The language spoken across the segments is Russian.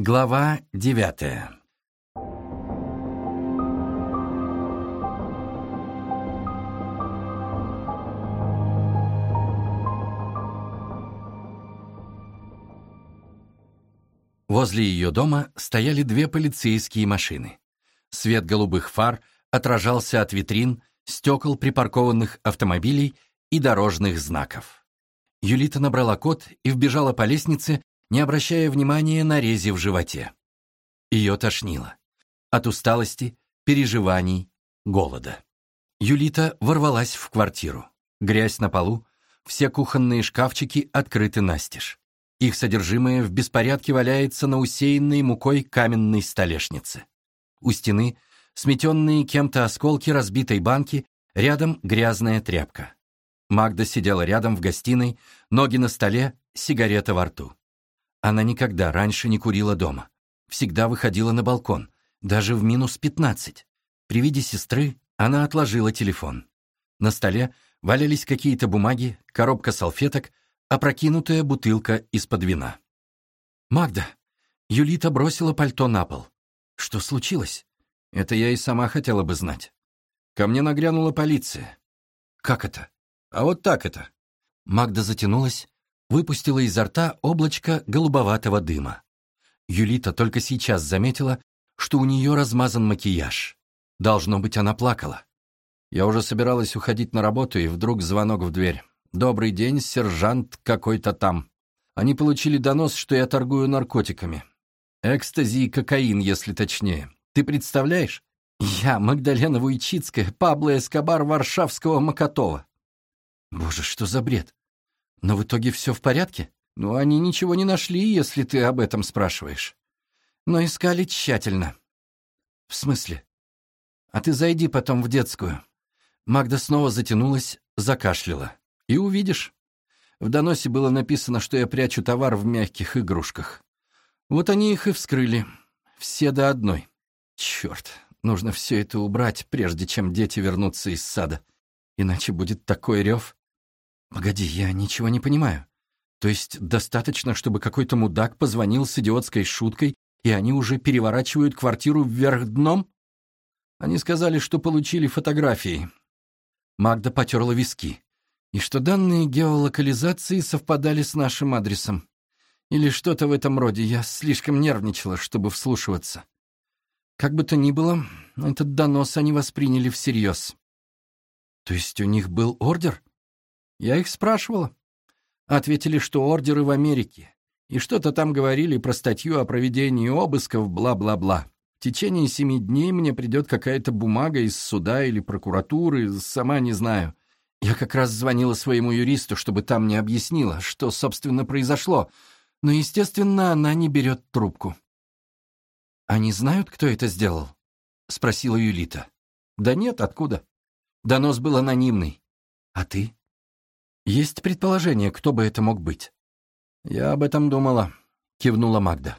Глава девятая Возле ее дома стояли две полицейские машины. Свет голубых фар отражался от витрин, стекол припаркованных автомобилей и дорожных знаков. Юлита набрала код и вбежала по лестнице, не обращая внимания на рези в животе. Ее тошнило. От усталости, переживаний, голода. Юлита ворвалась в квартиру. Грязь на полу, все кухонные шкафчики открыты настежь. Их содержимое в беспорядке валяется на усеянной мукой каменной столешнице. У стены сметенные кем-то осколки разбитой банки, рядом грязная тряпка. Магда сидела рядом в гостиной, ноги на столе, сигарета во рту. Она никогда раньше не курила дома. Всегда выходила на балкон, даже в минус пятнадцать. При виде сестры она отложила телефон. На столе валялись какие-то бумаги, коробка салфеток, опрокинутая бутылка из-под вина. «Магда!» Юлита бросила пальто на пол. «Что случилось?» «Это я и сама хотела бы знать. Ко мне нагрянула полиция». «Как это?» «А вот так это». Магда затянулась, выпустила изо рта облачко голубоватого дыма. Юлита только сейчас заметила, что у нее размазан макияж. Должно быть, она плакала. Я уже собиралась уходить на работу, и вдруг звонок в дверь. «Добрый день, сержант какой-то там». Они получили донос, что я торгую наркотиками. Экстази и кокаин, если точнее. Ты представляешь? Я, Магдалена Вуйчицкая, Пабло Эскобар Варшавского Макатова. Боже, что за бред? Но в итоге все в порядке? Ну, они ничего не нашли, если ты об этом спрашиваешь. Но искали тщательно. В смысле? А ты зайди потом в детскую. Магда снова затянулась, закашляла. И увидишь. В доносе было написано, что я прячу товар в мягких игрушках. Вот они их и вскрыли. Все до одной. Черт, нужно все это убрать, прежде чем дети вернутся из сада. Иначе будет такой рев. Погоди, я ничего не понимаю. То есть достаточно, чтобы какой-то мудак позвонил с идиотской шуткой, и они уже переворачивают квартиру вверх дном? Они сказали, что получили фотографии. Магда потерла виски и что данные геолокализации совпадали с нашим адресом. Или что-то в этом роде. Я слишком нервничала, чтобы вслушиваться. Как бы то ни было, этот донос они восприняли всерьез. То есть у них был ордер? Я их спрашивала. Ответили, что ордеры в Америке. И что-то там говорили про статью о проведении обысков, бла-бла-бла. В течение семи дней мне придет какая-то бумага из суда или прокуратуры, сама не знаю. Я как раз звонила своему юристу, чтобы там не объяснила, что, собственно, произошло, но, естественно, она не берет трубку. «Они знают, кто это сделал?» — спросила Юлита. «Да нет, откуда? Донос был анонимный. А ты?» «Есть предположение, кто бы это мог быть?» «Я об этом думала», — кивнула Магда.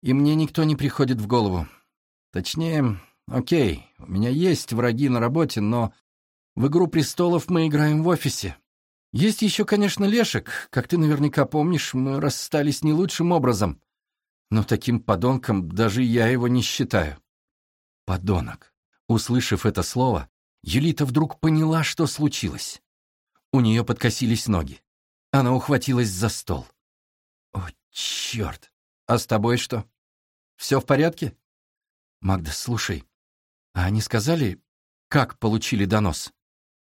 «И мне никто не приходит в голову. Точнее, окей, у меня есть враги на работе, но в «Игру престолов» мы играем в офисе. Есть еще, конечно, Лешек. Как ты наверняка помнишь, мы расстались не лучшим образом. Но таким подонком даже я его не считаю. Подонок. Услышав это слово, Юлита вдруг поняла, что случилось. У нее подкосились ноги. Она ухватилась за стол. О, черт! А с тобой что? Все в порядке? Магда, слушай, а они сказали, как получили донос?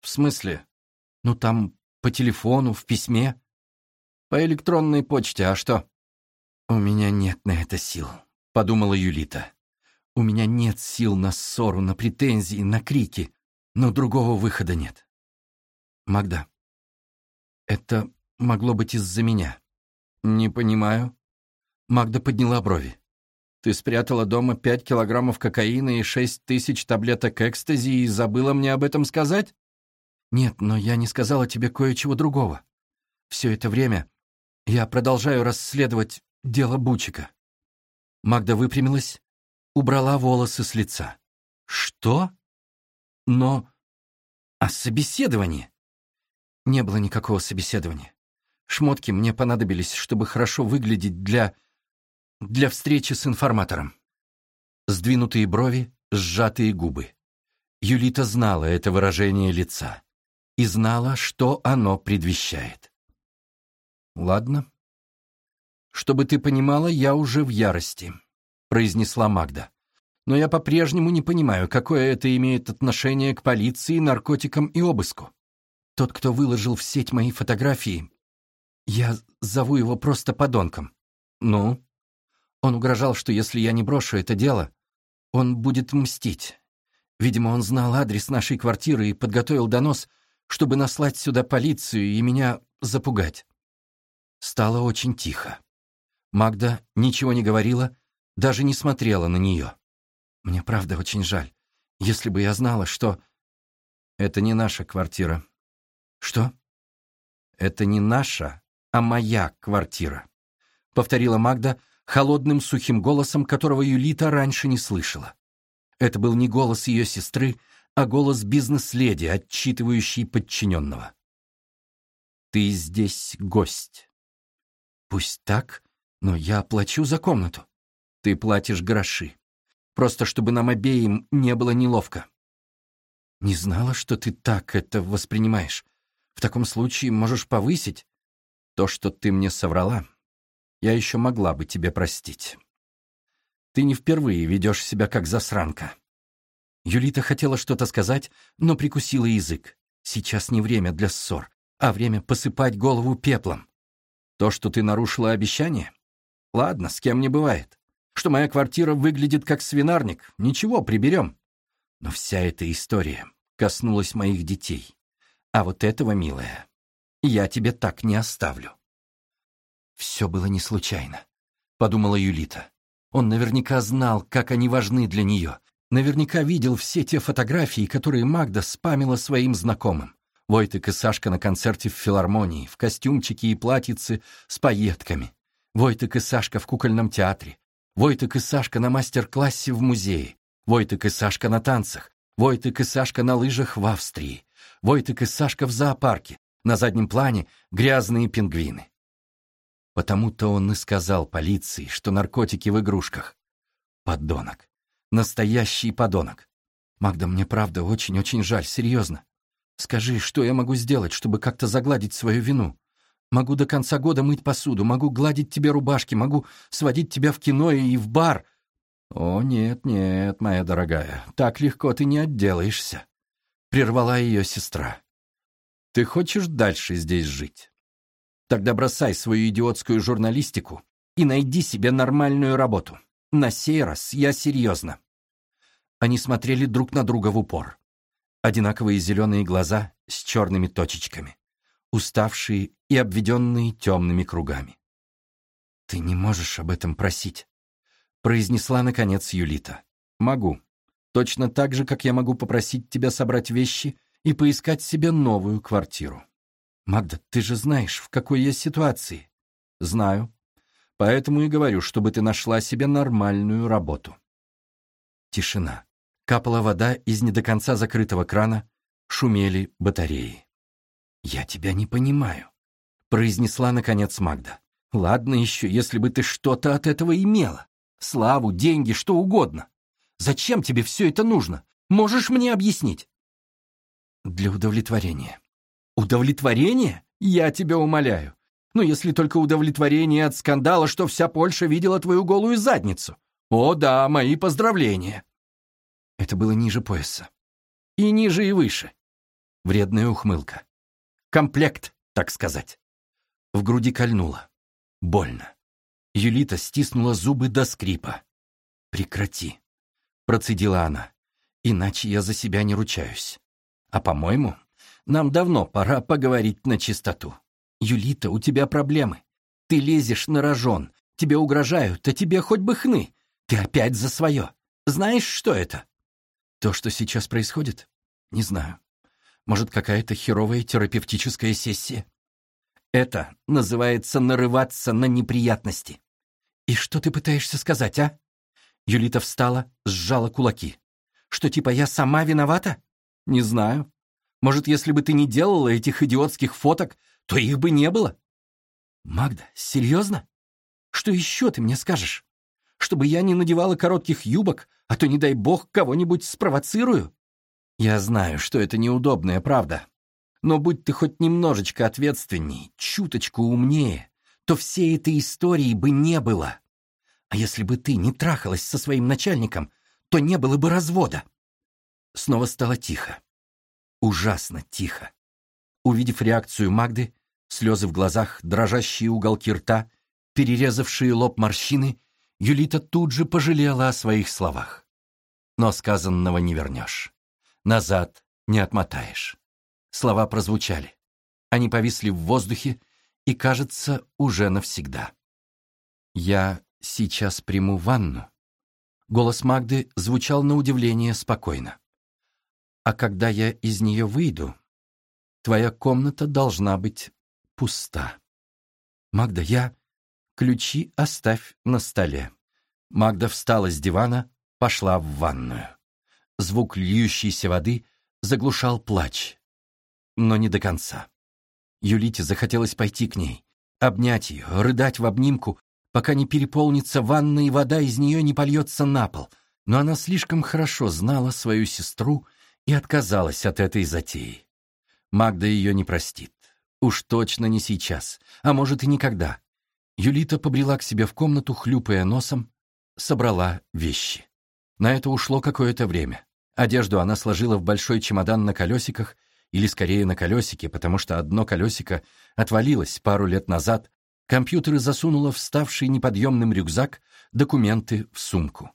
«В смысле?» «Ну, там по телефону, в письме». «По электронной почте, а что?» «У меня нет на это сил», — подумала Юлита. «У меня нет сил на ссору, на претензии, на крики, но другого выхода нет». «Магда, это могло быть из-за меня». «Не понимаю». Магда подняла брови. «Ты спрятала дома пять килограммов кокаина и шесть тысяч таблеток экстази и забыла мне об этом сказать?» «Нет, но я не сказала тебе кое-чего другого. Все это время я продолжаю расследовать дело Бучика». Магда выпрямилась, убрала волосы с лица. «Что? Но... А собеседование?» Не было никакого собеседования. Шмотки мне понадобились, чтобы хорошо выглядеть для... для встречи с информатором». Сдвинутые брови, сжатые губы. Юлита знала это выражение лица и знала, что оно предвещает. «Ладно. Чтобы ты понимала, я уже в ярости», — произнесла Магда. «Но я по-прежнему не понимаю, какое это имеет отношение к полиции, наркотикам и обыску. Тот, кто выложил в сеть мои фотографии, я зову его просто подонком. Ну? Он угрожал, что если я не брошу это дело, он будет мстить. Видимо, он знал адрес нашей квартиры и подготовил донос, чтобы наслать сюда полицию и меня запугать. Стало очень тихо. Магда ничего не говорила, даже не смотрела на нее. Мне правда очень жаль. Если бы я знала, что... Это не наша квартира. Что? Это не наша, а моя квартира. Повторила Магда холодным сухим голосом, которого Юлита раньше не слышала. Это был не голос ее сестры, а голос бизнес-леди, отчитывающий подчиненного. «Ты здесь гость». «Пусть так, но я плачу за комнату. Ты платишь гроши. Просто чтобы нам обеим не было неловко». «Не знала, что ты так это воспринимаешь. В таком случае можешь повысить. То, что ты мне соврала, я еще могла бы тебе простить». Ты не впервые ведешь себя как засранка». Юлита хотела что-то сказать, но прикусила язык. Сейчас не время для ссор, а время посыпать голову пеплом. То, что ты нарушила обещание? Ладно, с кем не бывает. Что моя квартира выглядит как свинарник, ничего, приберем. Но вся эта история коснулась моих детей. А вот этого, милая, я тебе так не оставлю. Все было не случайно, подумала Юлита. Он наверняка знал, как они важны для нее. Наверняка видел все те фотографии, которые Магда спамила своим знакомым. Войтек и Сашка на концерте в филармонии, в костюмчике и платьице с пайетками. Войтек и Сашка в кукольном театре. Войтек и Сашка на мастер-классе в музее. Войтек и Сашка на танцах. Войтек и Сашка на лыжах в Австрии. Войтек и Сашка в зоопарке. На заднем плане грязные пингвины. Потому-то он и сказал полиции, что наркотики в игрушках. Подонок. Настоящий подонок. Магда, мне правда очень-очень жаль, серьезно. Скажи, что я могу сделать, чтобы как-то загладить свою вину? Могу до конца года мыть посуду, могу гладить тебе рубашки, могу сводить тебя в кино и в бар. О, нет, нет, моя дорогая, так легко ты не отделаешься. Прервала ее сестра. Ты хочешь дальше здесь жить? Тогда бросай свою идиотскую журналистику и найди себе нормальную работу. На сей раз я серьезно». Они смотрели друг на друга в упор. Одинаковые зеленые глаза с черными точечками, уставшие и обведенные темными кругами. «Ты не можешь об этом просить», — произнесла, наконец, Юлита. «Могу. Точно так же, как я могу попросить тебя собрать вещи и поискать себе новую квартиру». «Магда, ты же знаешь, в какой я ситуации». «Знаю. Поэтому и говорю, чтобы ты нашла себе нормальную работу». Тишина. Капала вода из не до конца закрытого крана, шумели батареи. «Я тебя не понимаю», — произнесла, наконец, Магда. «Ладно еще, если бы ты что-то от этого имела. Славу, деньги, что угодно. Зачем тебе все это нужно? Можешь мне объяснить?» «Для удовлетворения», Удовлетворение? Я тебя умоляю. Но если только удовлетворение от скандала, что вся Польша видела твою голую задницу. О да, мои поздравления. Это было ниже пояса. И ниже, и выше. Вредная ухмылка. Комплект, так сказать. В груди кольнуло. Больно. Юлита стиснула зубы до скрипа. «Прекрати», — процедила она, — «иначе я за себя не ручаюсь. А, по-моему, нам давно пора поговорить на чистоту. Юлита, у тебя проблемы. Ты лезешь на рожон. Тебе угрожают, а тебе хоть бы хны. Ты опять за свое. Знаешь, что это? То, что сейчас происходит? Не знаю. Может, какая-то херовая терапевтическая сессия? Это называется нарываться на неприятности. И что ты пытаешься сказать, а? Юлита встала, сжала кулаки. Что, типа, я сама виновата? Не знаю. Может, если бы ты не делала этих идиотских фоток, то их бы не было? Магда, серьезно? Что еще ты мне скажешь? чтобы я не надевала коротких юбок, а то, не дай бог, кого-нибудь спровоцирую? Я знаю, что это неудобная правда. Но будь ты хоть немножечко ответственней, чуточку умнее, то всей этой истории бы не было. А если бы ты не трахалась со своим начальником, то не было бы развода. Снова стало тихо. Ужасно тихо. Увидев реакцию Магды, слезы в глазах, дрожащие уголки рта, перерезавшие лоб морщины, Юлита тут же пожалела о своих словах. Но сказанного не вернешь. Назад не отмотаешь. Слова прозвучали. Они повисли в воздухе и, кажется, уже навсегда. «Я сейчас приму ванну». Голос Магды звучал на удивление спокойно. «А когда я из нее выйду, твоя комната должна быть пуста. Магда, я... Ключи оставь на столе». Магда встала с дивана, пошла в ванную. Звук льющейся воды заглушал плач, но не до конца. Юлите захотелось пойти к ней, обнять ее, рыдать в обнимку, пока не переполнится ванна и вода из нее не польется на пол, но она слишком хорошо знала свою сестру и отказалась от этой затеи. Магда ее не простит. Уж точно не сейчас, а может и никогда. Юлита побрела к себе в комнату, хлюпая носом, собрала вещи. На это ушло какое-то время. Одежду она сложила в большой чемодан на колесиках или скорее на колесике, потому что одно колесико отвалилось пару лет назад, компьютеры засунула в ставший неподъемным рюкзак, документы в сумку.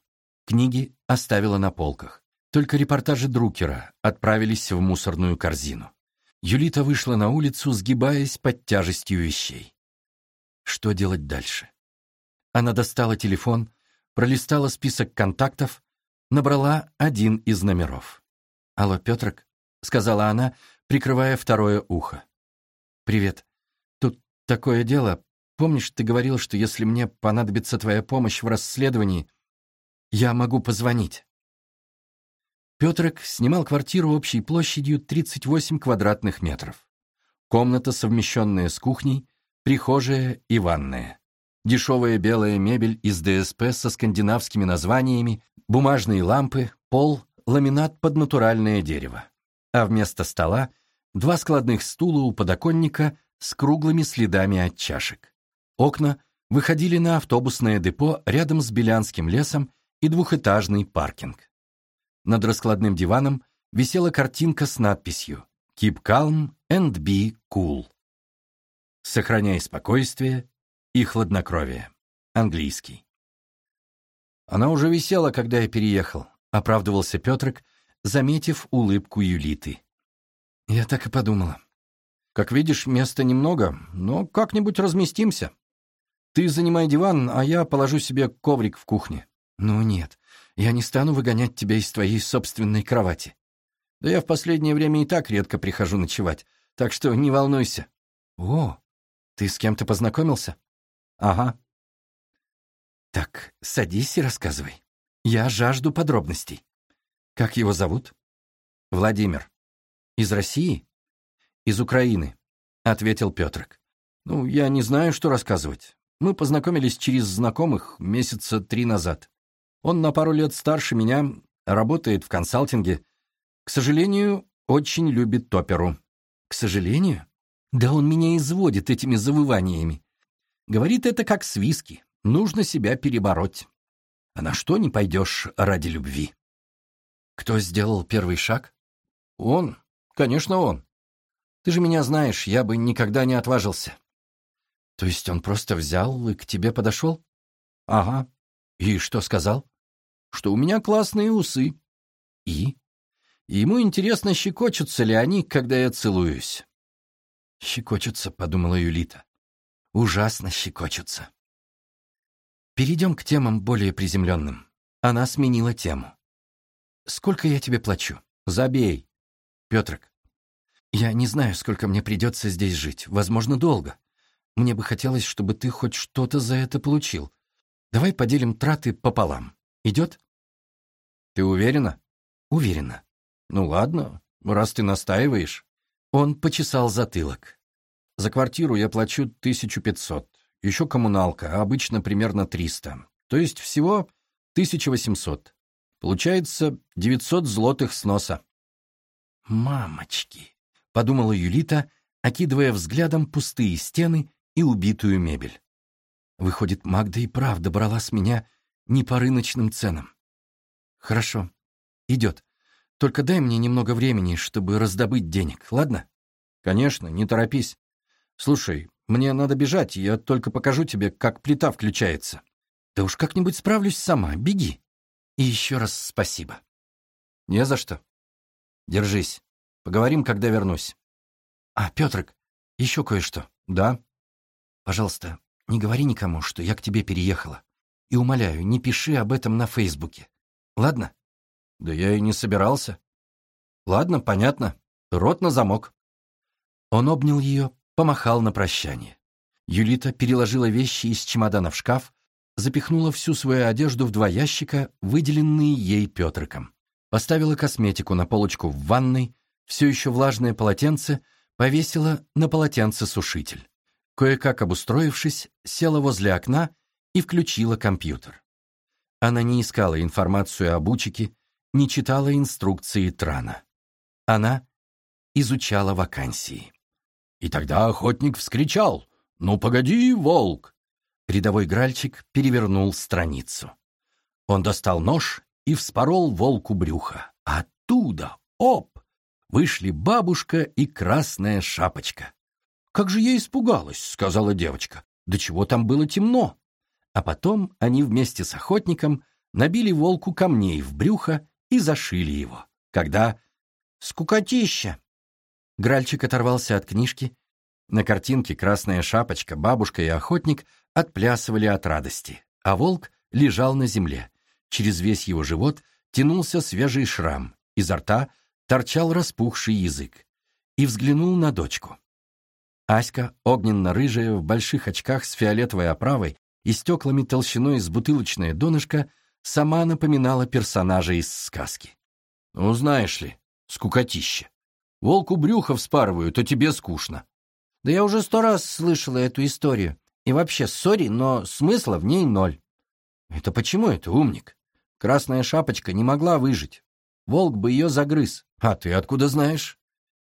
Книги оставила на полках. Только репортажи Друкера отправились в мусорную корзину. Юлита вышла на улицу, сгибаясь под тяжестью вещей. Что делать дальше? Она достала телефон, пролистала список контактов, набрала один из номеров. «Алло, Петрик?» — сказала она, прикрывая второе ухо. «Привет. Тут такое дело. Помнишь, ты говорил, что если мне понадобится твоя помощь в расследовании, я могу позвонить?» Петрик снимал квартиру общей площадью 38 квадратных метров. Комната, совмещенная с кухней, прихожая и ванная. Дешевая белая мебель из ДСП со скандинавскими названиями, бумажные лампы, пол, ламинат под натуральное дерево а вместо стола два складных стула у подоконника с круглыми следами от чашек. Окна выходили на автобусное депо рядом с Белянским лесом и двухэтажный паркинг. Над раскладным диваном висела картинка с надписью «Keep calm and be cool». «Сохраняй спокойствие и хладнокровие». Английский. Она уже висела, когда я переехал, оправдывался Петрик, заметив улыбку Юлиты. Я так и подумала. Как видишь, места немного, но как-нибудь разместимся. Ты занимай диван, а я положу себе коврик в кухне. Ну нет, я не стану выгонять тебя из твоей собственной кровати. Да я в последнее время и так редко прихожу ночевать, так что не волнуйся. О, ты с кем-то познакомился? Ага. Так, садись и рассказывай. Я жажду подробностей. Как его зовут? Владимир. Из России? Из Украины, ответил Петрик. Ну, я не знаю, что рассказывать. Мы познакомились через знакомых месяца три назад. Он на пару лет старше меня, работает в консалтинге. К сожалению, очень любит оперу. К сожалению? Да он меня изводит этими завываниями. Говорит это как с виски. Нужно себя перебороть. А на что не пойдешь ради любви? Кто сделал первый шаг? Он. Конечно, он. Ты же меня знаешь, я бы никогда не отважился. То есть он просто взял и к тебе подошел? Ага. И что сказал? Что у меня классные усы. И? Ему интересно, щекочутся ли они, когда я целуюсь. Щекочутся, подумала Юлита. Ужасно щекочутся. Перейдем к темам более приземленным. Она сменила тему. Сколько я тебе плачу? Забей. Петрик, я не знаю, сколько мне придется здесь жить. Возможно, долго. Мне бы хотелось, чтобы ты хоть что-то за это получил. Давай поделим траты пополам. Идет? Ты уверена? Уверена. Ну ладно, раз ты настаиваешь. Он почесал затылок. За квартиру я плачу 1500. Еще коммуналка, а обычно примерно 300. то есть всего 1800. Получается 900 злотых сноса. «Мамочки!» — подумала Юлита, окидывая взглядом пустые стены и убитую мебель. Выходит, Магда и правда брала с меня не по рыночным ценам. Хорошо, идет. Только дай мне немного времени, чтобы раздобыть денег, ладно? Конечно, не торопись. Слушай, мне надо бежать, я только покажу тебе, как плита включается. Да уж как-нибудь справлюсь сама, беги. И еще раз спасибо. Не за что. Держись. Поговорим, когда вернусь. А, Петрик, еще кое-что. Да? Пожалуйста, не говори никому, что я к тебе переехала. И умоляю, не пиши об этом на Фейсбуке. Ладно? Да я и не собирался. Ладно, понятно. Рот на замок. Он обнял ее, помахал на прощание. Юлита переложила вещи из чемодана в шкаф, запихнула всю свою одежду в два ящика, выделенные ей Петриком. Поставила косметику на полочку в ванной, все еще влажное полотенце повесила на полотенце-сушитель. Кое-как обустроившись, села возле окна и включила компьютер. Она не искала информацию об учике, не читала инструкции Трана. Она изучала вакансии. И тогда охотник вскричал «Ну, погоди, волк!» Рядовой гральчик перевернул страницу. Он достал нож и вспорол волку брюхо. Оттуда, оп, вышли бабушка и красная шапочка. «Как же я испугалась», — сказала девочка. «Да чего там было темно?» А потом они вместе с охотником набили волку камней в брюхо и зашили его. Когда... «Скукотища!» Гральчик оторвался от книжки. На картинке красная шапочка, бабушка и охотник отплясывали от радости, а волк лежал на земле. Через весь его живот тянулся свежий шрам, изо рта торчал распухший язык. И взглянул на дочку. Аська, огненно-рыжая, в больших очках с фиолетовой оправой и стеклами толщиной с бутылочное донышко, сама напоминала персонажа из сказки. «Ну, знаешь ли, скукотище. Волку брюхо вспарывают, а тебе скучно. Да я уже сто раз слышала эту историю. И вообще, сори, но смысла в ней ноль. Это почему это, умник? Красная шапочка не могла выжить. Волк бы ее загрыз. А ты откуда знаешь?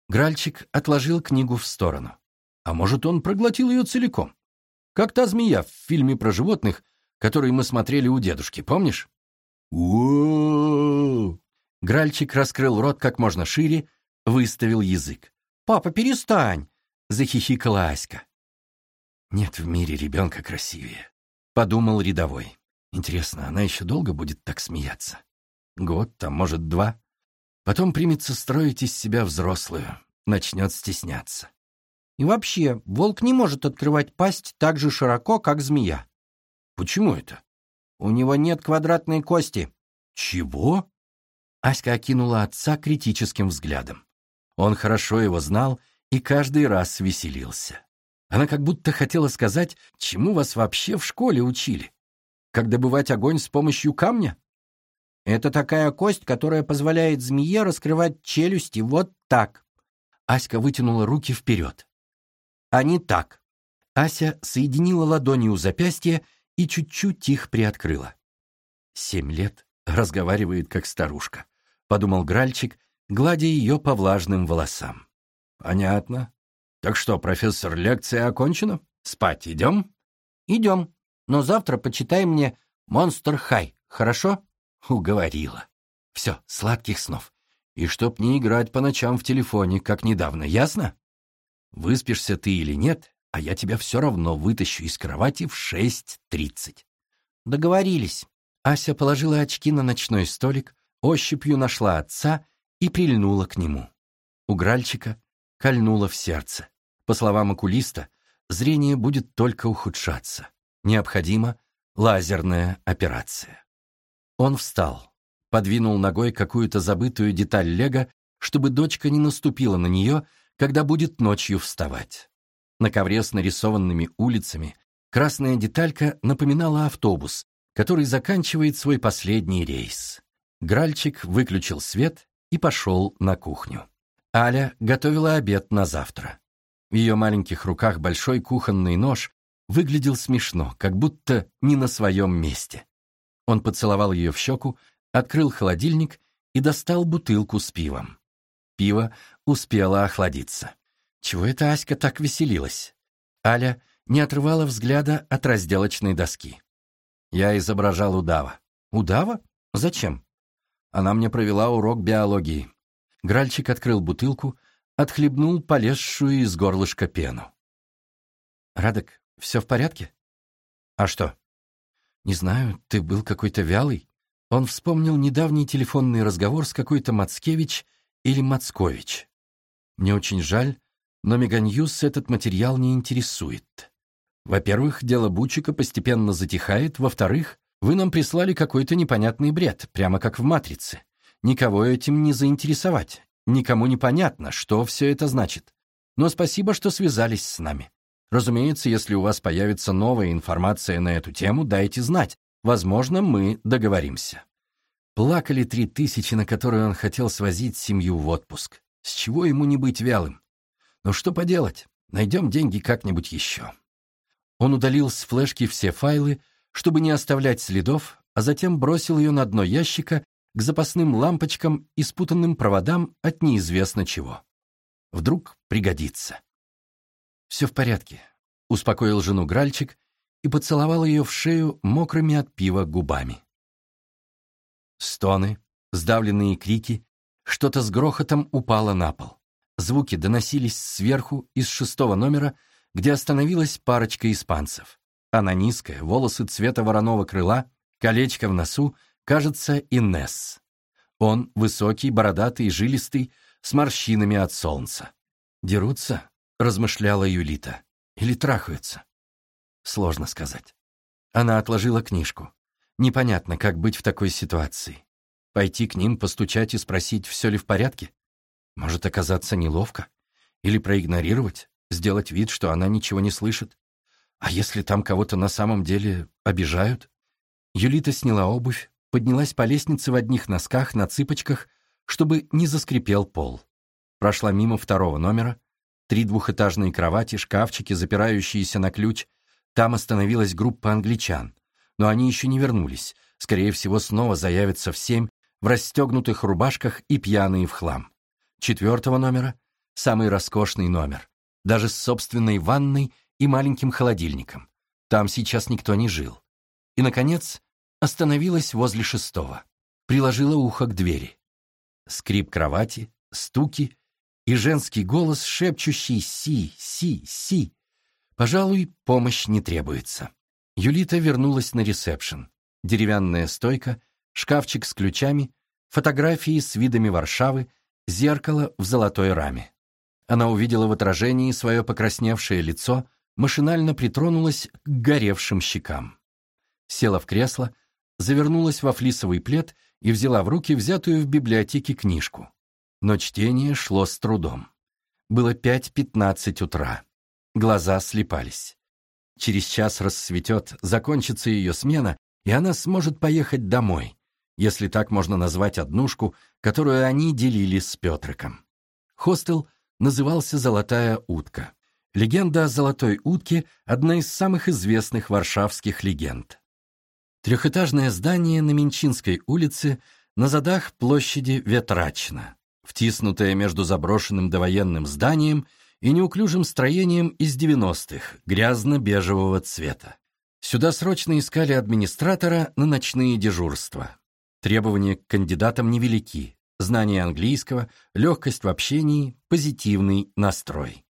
Гральчик отложил книгу в сторону. А может, он проглотил ее целиком? Как та змея в фильме про животных, который мы смотрели у дедушки, помнишь? у Гральчик раскрыл рот как можно шире, выставил язык. «Папа, перестань!» — захихикала Аська. «Нет в мире ребенка красивее», — подумал рядовой. «Интересно, она еще долго будет так смеяться? Год, там, может, два? Потом примется строить из себя взрослую, начнет стесняться. И вообще, волк не может открывать пасть так же широко, как змея. Почему это? У него нет квадратной кости. Чего? Аська окинула отца критическим взглядом. Он хорошо его знал и каждый раз веселился. Она как будто хотела сказать, чему вас вообще в школе учили. Как добывать огонь с помощью камня? Это такая кость, которая позволяет змее раскрывать челюсти вот так. Аська вытянула руки вперед. А не так. Ася соединила ладони у запястья и чуть-чуть их приоткрыла. Семь лет разговаривает как старушка, подумал Гральчик, гладя ее по влажным волосам. Понятно. Так что, профессор, лекция окончена? Спать идем? Идем. Но завтра почитай мне «Монстр Хай», хорошо? Уговорила. Все, сладких снов. И чтоб не играть по ночам в телефоне, как недавно, ясно? Выспишься ты или нет, а я тебя все равно вытащу из кровати в 6.30. Договорились. Ася положила очки на ночной столик, ощупью нашла отца и прильнула к нему. У Гральчика кольнуло в сердце. По словам окулиста, зрение будет только ухудшаться. Необходима лазерная операция. Он встал, подвинул ногой какую-то забытую деталь лего, чтобы дочка не наступила на нее, когда будет ночью вставать. На ковре с нарисованными улицами красная деталька напоминала автобус, который заканчивает свой последний рейс. Гральчик выключил свет и пошел на кухню. Аля готовила обед на завтра. В ее маленьких руках большой кухонный нож выглядел смешно, как будто не на своем месте. Он поцеловал ее в щеку, открыл холодильник и достал бутылку с пивом. Пиво успело охладиться. Чего это Аська так веселилась? Аля не отрывала взгляда от разделочной доски. Я изображал удава. Удава? Зачем? Она мне провела урок биологии. Гральчик открыл бутылку, отхлебнул полезшую из горлышка пену. «Радок, все в порядке?» «А что?» «Не знаю, ты был какой-то вялый». Он вспомнил недавний телефонный разговор с какой-то Мацкевич или Мацкович. «Мне очень жаль, но Меганьюз этот материал не интересует. Во-первых, дело Бучика постепенно затихает, во-вторых, вы нам прислали какой-то непонятный бред, прямо как в «Матрице». Никого этим не заинтересовать, никому не понятно, что все это значит. Но спасибо, что связались с нами. Разумеется, если у вас появится новая информация на эту тему, дайте знать. Возможно, мы договоримся. Плакали три тысячи, на которые он хотел свозить семью в отпуск. С чего ему не быть вялым? Но что поделать, найдем деньги как-нибудь еще. Он удалил с флешки все файлы, чтобы не оставлять следов, а затем бросил ее на дно ящика к запасным лампочкам и спутанным проводам от неизвестно чего. Вдруг пригодится. «Все в порядке», — успокоил жену Гральчик и поцеловал ее в шею мокрыми от пива губами. Стоны, сдавленные крики, что-то с грохотом упало на пол. Звуки доносились сверху, из шестого номера, где остановилась парочка испанцев. Она низкая, волосы цвета вороного крыла, колечко в носу, кажется, Инесс. Он высокий, бородатый, жилистый, с морщинами от солнца. Дерутся, — размышляла Юлита. «Или трахаются?» Сложно сказать. Она отложила книжку. Непонятно, как быть в такой ситуации. Пойти к ним, постучать и спросить, все ли в порядке? Может оказаться неловко? Или проигнорировать, сделать вид, что она ничего не слышит? А если там кого-то на самом деле обижают? Юлита сняла обувь, поднялась по лестнице в одних носках на цыпочках, чтобы не заскрипел пол. Прошла мимо второго номера, Три двухэтажные кровати, шкафчики, запирающиеся на ключ. Там остановилась группа англичан. Но они еще не вернулись. Скорее всего, снова заявятся в семь в расстегнутых рубашках и пьяные в хлам. Четвертого номера — самый роскошный номер. Даже с собственной ванной и маленьким холодильником. Там сейчас никто не жил. И, наконец, остановилась возле шестого. Приложила ухо к двери. Скрип кровати, стуки и женский голос, шепчущий «си, си, си». Пожалуй, помощь не требуется. Юлита вернулась на ресепшн. Деревянная стойка, шкафчик с ключами, фотографии с видами Варшавы, зеркало в золотой раме. Она увидела в отражении свое покрасневшее лицо, машинально притронулась к горевшим щекам. Села в кресло, завернулась во флисовый плед и взяла в руки взятую в библиотеке книжку но чтение шло с трудом. Было пять пятнадцать утра. Глаза слепались. Через час рассветет, закончится ее смена, и она сможет поехать домой, если так можно назвать однушку, которую они делили с Петриком. Хостел назывался «Золотая утка». Легенда о золотой утке – одна из самых известных варшавских легенд. Трехэтажное здание на Менчинской улице на задах площади Ветрачна втиснутая между заброшенным довоенным зданием и неуклюжим строением из 90-х, грязно-бежевого цвета. Сюда срочно искали администратора на ночные дежурства. Требования к кандидатам невелики. Знание английского, легкость в общении, позитивный настрой.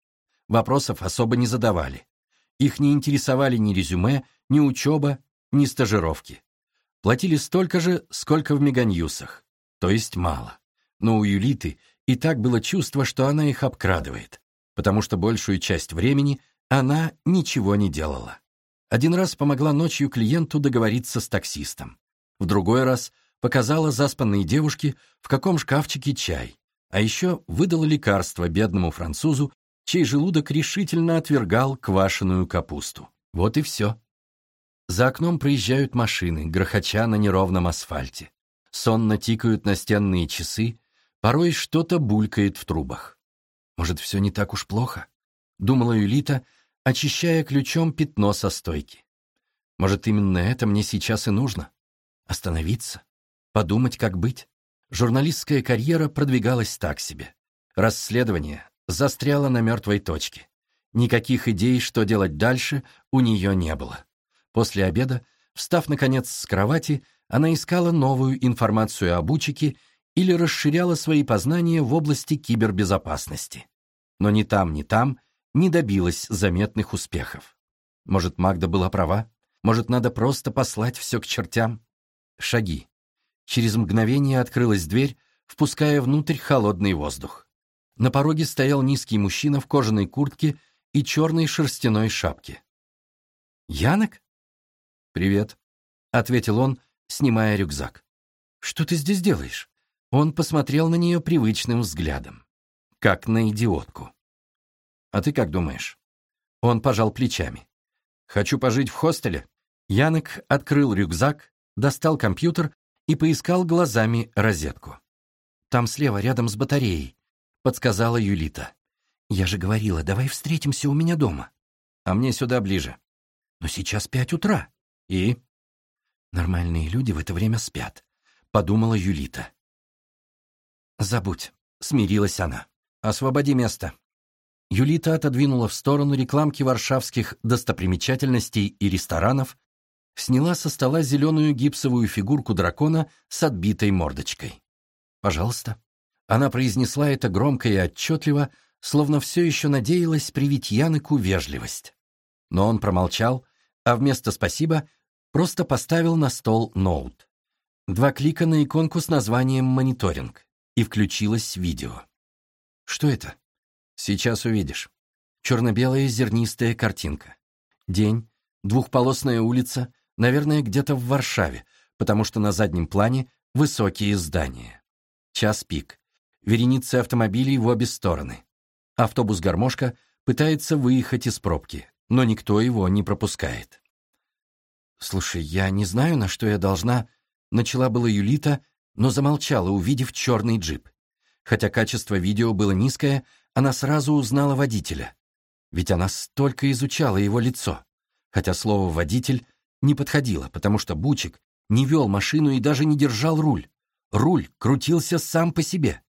Вопросов особо не задавали. Их не интересовали ни резюме, ни учеба, ни стажировки. Платили столько же, сколько в меганьюсах, то есть мало но у Юлиты и так было чувство, что она их обкрадывает, потому что большую часть времени она ничего не делала. Один раз помогла ночью клиенту договориться с таксистом. В другой раз показала заспанной девушке, в каком шкафчике чай, а еще выдала лекарство бедному французу, чей желудок решительно отвергал квашеную капусту. Вот и все. За окном проезжают машины, грохоча на неровном асфальте. Сонно тикают настенные часы, Порой что-то булькает в трубах. Может, все не так уж плохо? Думала Юлита, очищая ключом пятно со стойки. Может, именно это мне сейчас и нужно? Остановиться? Подумать, как быть? Журналистская карьера продвигалась так себе. Расследование застряло на мертвой точке. Никаких идей, что делать дальше, у нее не было. После обеда, встав, наконец, с кровати, она искала новую информацию об Учике или расширяла свои познания в области кибербезопасности. Но ни там, ни там не добилась заметных успехов. Может, Магда была права? Может, надо просто послать все к чертям? Шаги. Через мгновение открылась дверь, впуская внутрь холодный воздух. На пороге стоял низкий мужчина в кожаной куртке и черной шерстяной шапке. «Янок?» «Привет», — ответил он, снимая рюкзак. «Что ты здесь делаешь?» Он посмотрел на нее привычным взглядом, как на идиотку. «А ты как думаешь?» Он пожал плечами. «Хочу пожить в хостеле». Янок открыл рюкзак, достал компьютер и поискал глазами розетку. «Там слева, рядом с батареей», — подсказала Юлита. «Я же говорила, давай встретимся у меня дома». «А мне сюда ближе». «Но сейчас пять утра». «И?» «Нормальные люди в это время спят», — подумала Юлита. «Забудь», — смирилась она. «Освободи место». Юлита отодвинула в сторону рекламки варшавских достопримечательностей и ресторанов, сняла со стола зеленую гипсовую фигурку дракона с отбитой мордочкой. «Пожалуйста». Она произнесла это громко и отчетливо, словно все еще надеялась привить Яныку вежливость. Но он промолчал, а вместо «спасибо» просто поставил на стол ноут. Два клика на иконку с названием «Мониторинг», и включилось видео. Что это? Сейчас увидишь. Черно-белая зернистая картинка. День, двухполосная улица, наверное, где-то в Варшаве, потому что на заднем плане высокие здания. Час пик. Вереницы автомобилей в обе стороны. Автобус-гармошка пытается выехать из пробки, но никто его не пропускает. «Слушай, я не знаю, на что я должна...» Начала была Юлита, но замолчала, увидев черный джип. Хотя качество видео было низкое, она сразу узнала водителя. Ведь она столько изучала его лицо. Хотя слово «водитель» не подходило, потому что Бучик не вел машину и даже не держал руль. Руль крутился сам по себе.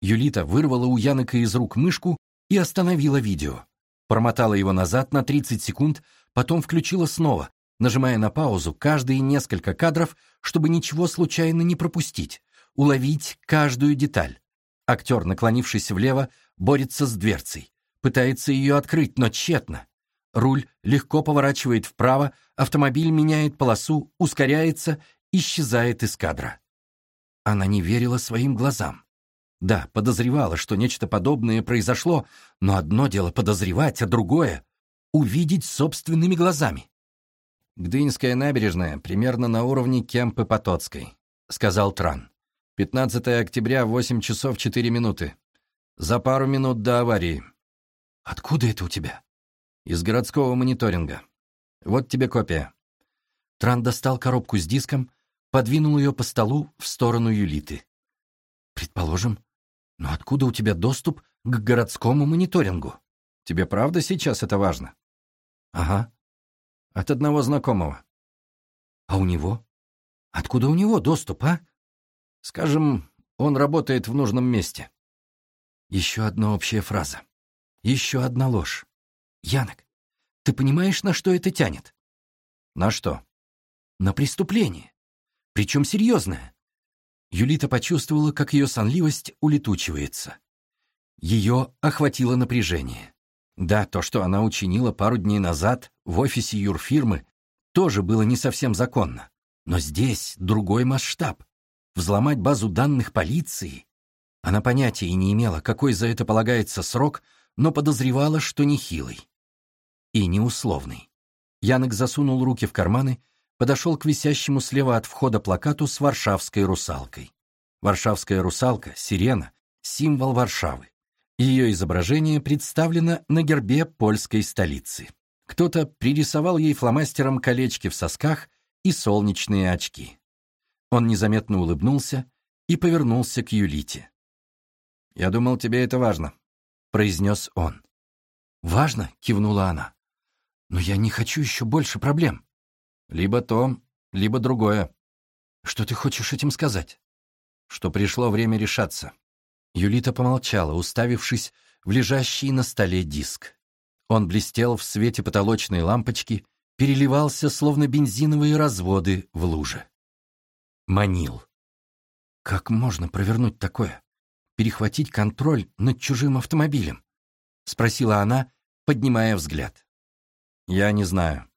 Юлита вырвала у Янока из рук мышку и остановила видео. Промотала его назад на 30 секунд, потом включила снова, нажимая на паузу каждые несколько кадров, чтобы ничего случайно не пропустить, уловить каждую деталь. Актер, наклонившись влево, борется с дверцей, пытается ее открыть, но тщетно. Руль легко поворачивает вправо, автомобиль меняет полосу, ускоряется, исчезает из кадра. Она не верила своим глазам. Да, подозревала, что нечто подобное произошло, но одно дело подозревать, а другое — увидеть собственными глазами. «Гдынская набережная примерно на уровне Кемпы Потоцкой», — сказал Тран. «15 октября, 8 часов 4 минуты. За пару минут до аварии». «Откуда это у тебя?» из городского мониторинга. Вот тебе копия». Тран достал коробку с диском, подвинул ее по столу в сторону Юлиты. «Предположим. Но откуда у тебя доступ к городскому мониторингу? Тебе правда сейчас это важно?» «Ага. От одного знакомого». «А у него? Откуда у него доступ, а?» «Скажем, он работает в нужном месте». Еще одна общая фраза. Еще одна ложь. Янок, ты понимаешь, на что это тянет? На что? На преступление. Причем серьезное. Юлита почувствовала, как ее сонливость улетучивается. Ее охватило напряжение. Да, то, что она учинила пару дней назад в офисе юрфирмы, тоже было не совсем законно. Но здесь другой масштаб. Взломать базу данных полиции. Она понятия и не имела, какой за это полагается срок, но подозревала, что нехилый и неусловный. Янок засунул руки в карманы, подошел к висящему слева от входа плакату с варшавской русалкой. Варшавская русалка, сирена, символ Варшавы. Ее изображение представлено на гербе польской столицы. Кто-то пририсовал ей фломастером колечки в сосках и солнечные очки. Он незаметно улыбнулся и повернулся к Юлите. «Я думал, тебе это важно», — произнес он. «Важно?» — кивнула она. Но я не хочу еще больше проблем. Либо то, либо другое. Что ты хочешь этим сказать? Что пришло время решаться. Юлита помолчала, уставившись в лежащий на столе диск. Он блестел в свете потолочной лампочки, переливался, словно бензиновые разводы в луже. Манил. Как можно провернуть такое? Перехватить контроль над чужим автомобилем? Спросила она, поднимая взгляд. Я не знаю.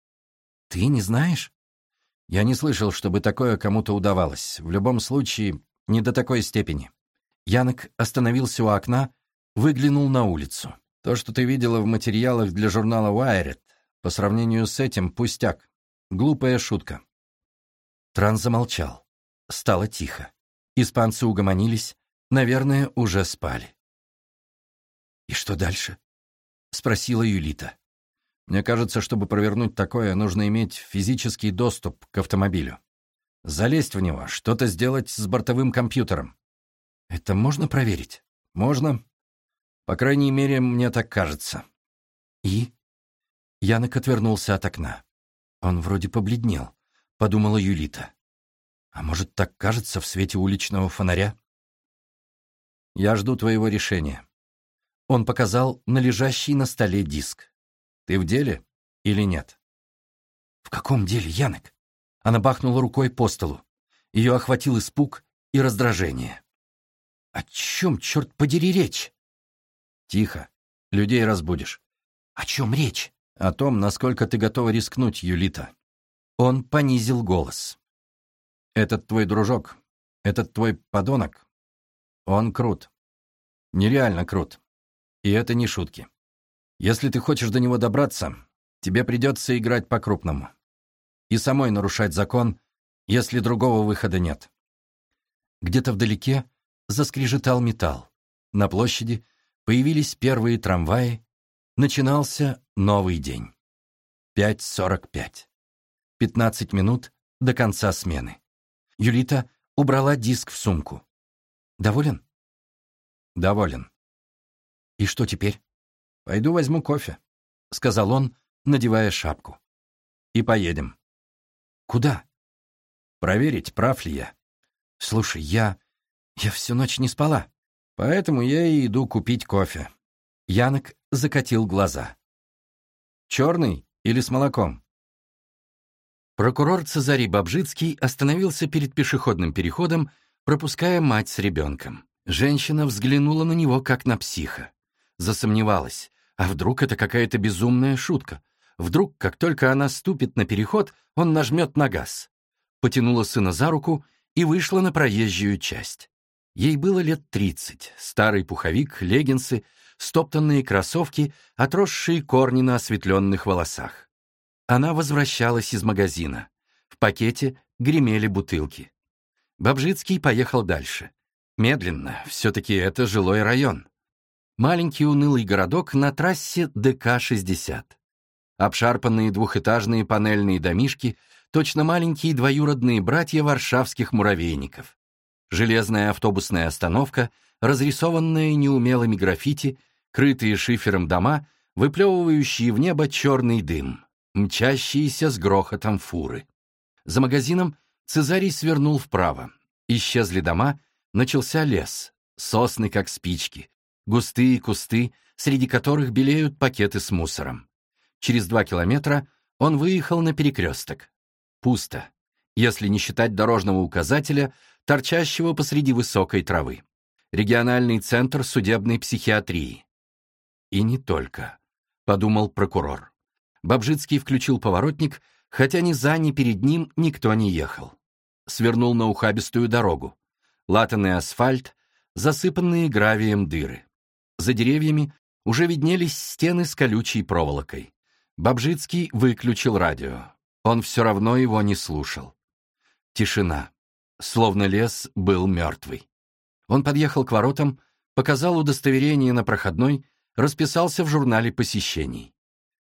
Ты не знаешь? Я не слышал, чтобы такое кому-то удавалось. В любом случае, не до такой степени. Янок остановился у окна, выглянул на улицу. То, что ты видела в материалах для журнала Wired, по сравнению с этим пустяк. Глупая шутка. Транс замолчал. Стало тихо. Испанцы угомонились, наверное, уже спали. «И что дальше?» — спросила Юлита. «Мне кажется, чтобы провернуть такое, нужно иметь физический доступ к автомобилю. Залезть в него, что-то сделать с бортовым компьютером. Это можно проверить? Можно. По крайней мере, мне так кажется. И? Янок отвернулся от окна. Он вроде побледнел, подумала Юлита. А может, так кажется в свете уличного фонаря? Я жду твоего решения. Он показал на лежащий на столе диск. Ты в деле или нет? В каком деле, Янок? Она бахнула рукой по столу. Ее охватил испуг и раздражение. О чем, черт подери, речь? Тихо. Людей разбудишь. О чем речь? О том, насколько ты готова рискнуть, Юлита. Он понизил голос. Этот твой дружок, этот твой подонок, он крут. Нереально крут. И это не шутки. Если ты хочешь до него добраться, тебе придется играть по-крупному. И самой нарушать закон, если другого выхода нет. Где-то вдалеке заскрежетал металл. На площади появились первые трамваи. Начинался новый день. 5.45. 15 минут до конца смены. Юлита убрала диск в сумку. «Доволен?» «Доволен». «И что теперь?» «Пойду возьму кофе», — сказал он, надевая шапку. «И поедем». «Куда?» «Проверить, прав ли я». «Слушай, я... я всю ночь не спала, поэтому я и иду купить кофе». Янок закатил глаза. «Черный или с молоком?» Прокурор Цезарий Бабжицкий остановился перед пешеходным переходом, пропуская мать с ребенком. Женщина взглянула на него, как на психа. Засомневалась, а вдруг это какая-то безумная шутка? Вдруг, как только она ступит на переход, он нажмет на газ. Потянула сына за руку и вышла на проезжую часть. Ей было лет тридцать, старый пуховик, леггинсы, стоптанные кроссовки, отросшие корни на осветленных волосах. Она возвращалась из магазина. В пакете гремели бутылки. Бабжицкий поехал дальше. Медленно, все-таки это жилой район. Маленький унылый городок на трассе ДК-60. Обшарпанные двухэтажные панельные домишки, точно маленькие двоюродные братья варшавских муравейников. Железная автобусная остановка, разрисованная неумелыми граффити, крытые шифером дома, выплевывающие в небо черный дым мчащиеся с грохотом фуры. За магазином Цезарий свернул вправо. Исчезли дома, начался лес, сосны как спички, густые кусты, среди которых белеют пакеты с мусором. Через два километра он выехал на перекресток. Пусто, если не считать дорожного указателя, торчащего посреди высокой травы. Региональный центр судебной психиатрии. И не только, подумал прокурор. Бабжицкий включил поворотник, хотя ни за, ни перед ним никто не ехал. Свернул на ухабистую дорогу. Латанный асфальт, засыпанные гравием дыры. За деревьями уже виднелись стены с колючей проволокой. Бабжицкий выключил радио. Он все равно его не слушал. Тишина. Словно лес был мертвый. Он подъехал к воротам, показал удостоверение на проходной, расписался в журнале посещений.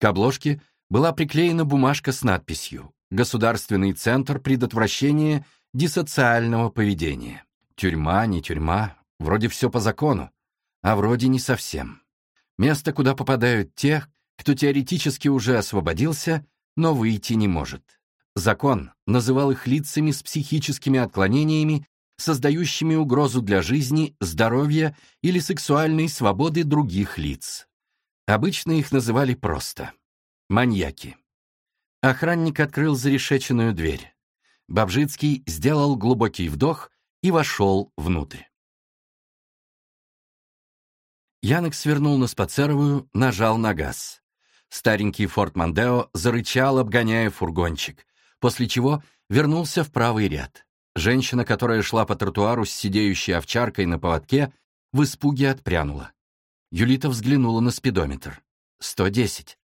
К обложке была приклеена бумажка с надписью «Государственный центр предотвращения диссоциального поведения». Тюрьма, не тюрьма, вроде все по закону, а вроде не совсем. Место, куда попадают те, кто теоретически уже освободился, но выйти не может. Закон называл их лицами с психическими отклонениями, создающими угрозу для жизни, здоровья или сексуальной свободы других лиц. Обычно их называли просто маньяки. Охранник открыл зарешеченную дверь. Бабжицкий сделал глубокий вдох и вошел внутрь. Янок свернул на Спацеровую, нажал на газ. Старенький Форт Мандео зарычал, обгоняя фургончик, после чего вернулся в правый ряд. Женщина, которая шла по тротуару с сидеющей овчаркой на поводке, в испуге отпрянула. Юлита взглянула на спидометр. «Сто десять».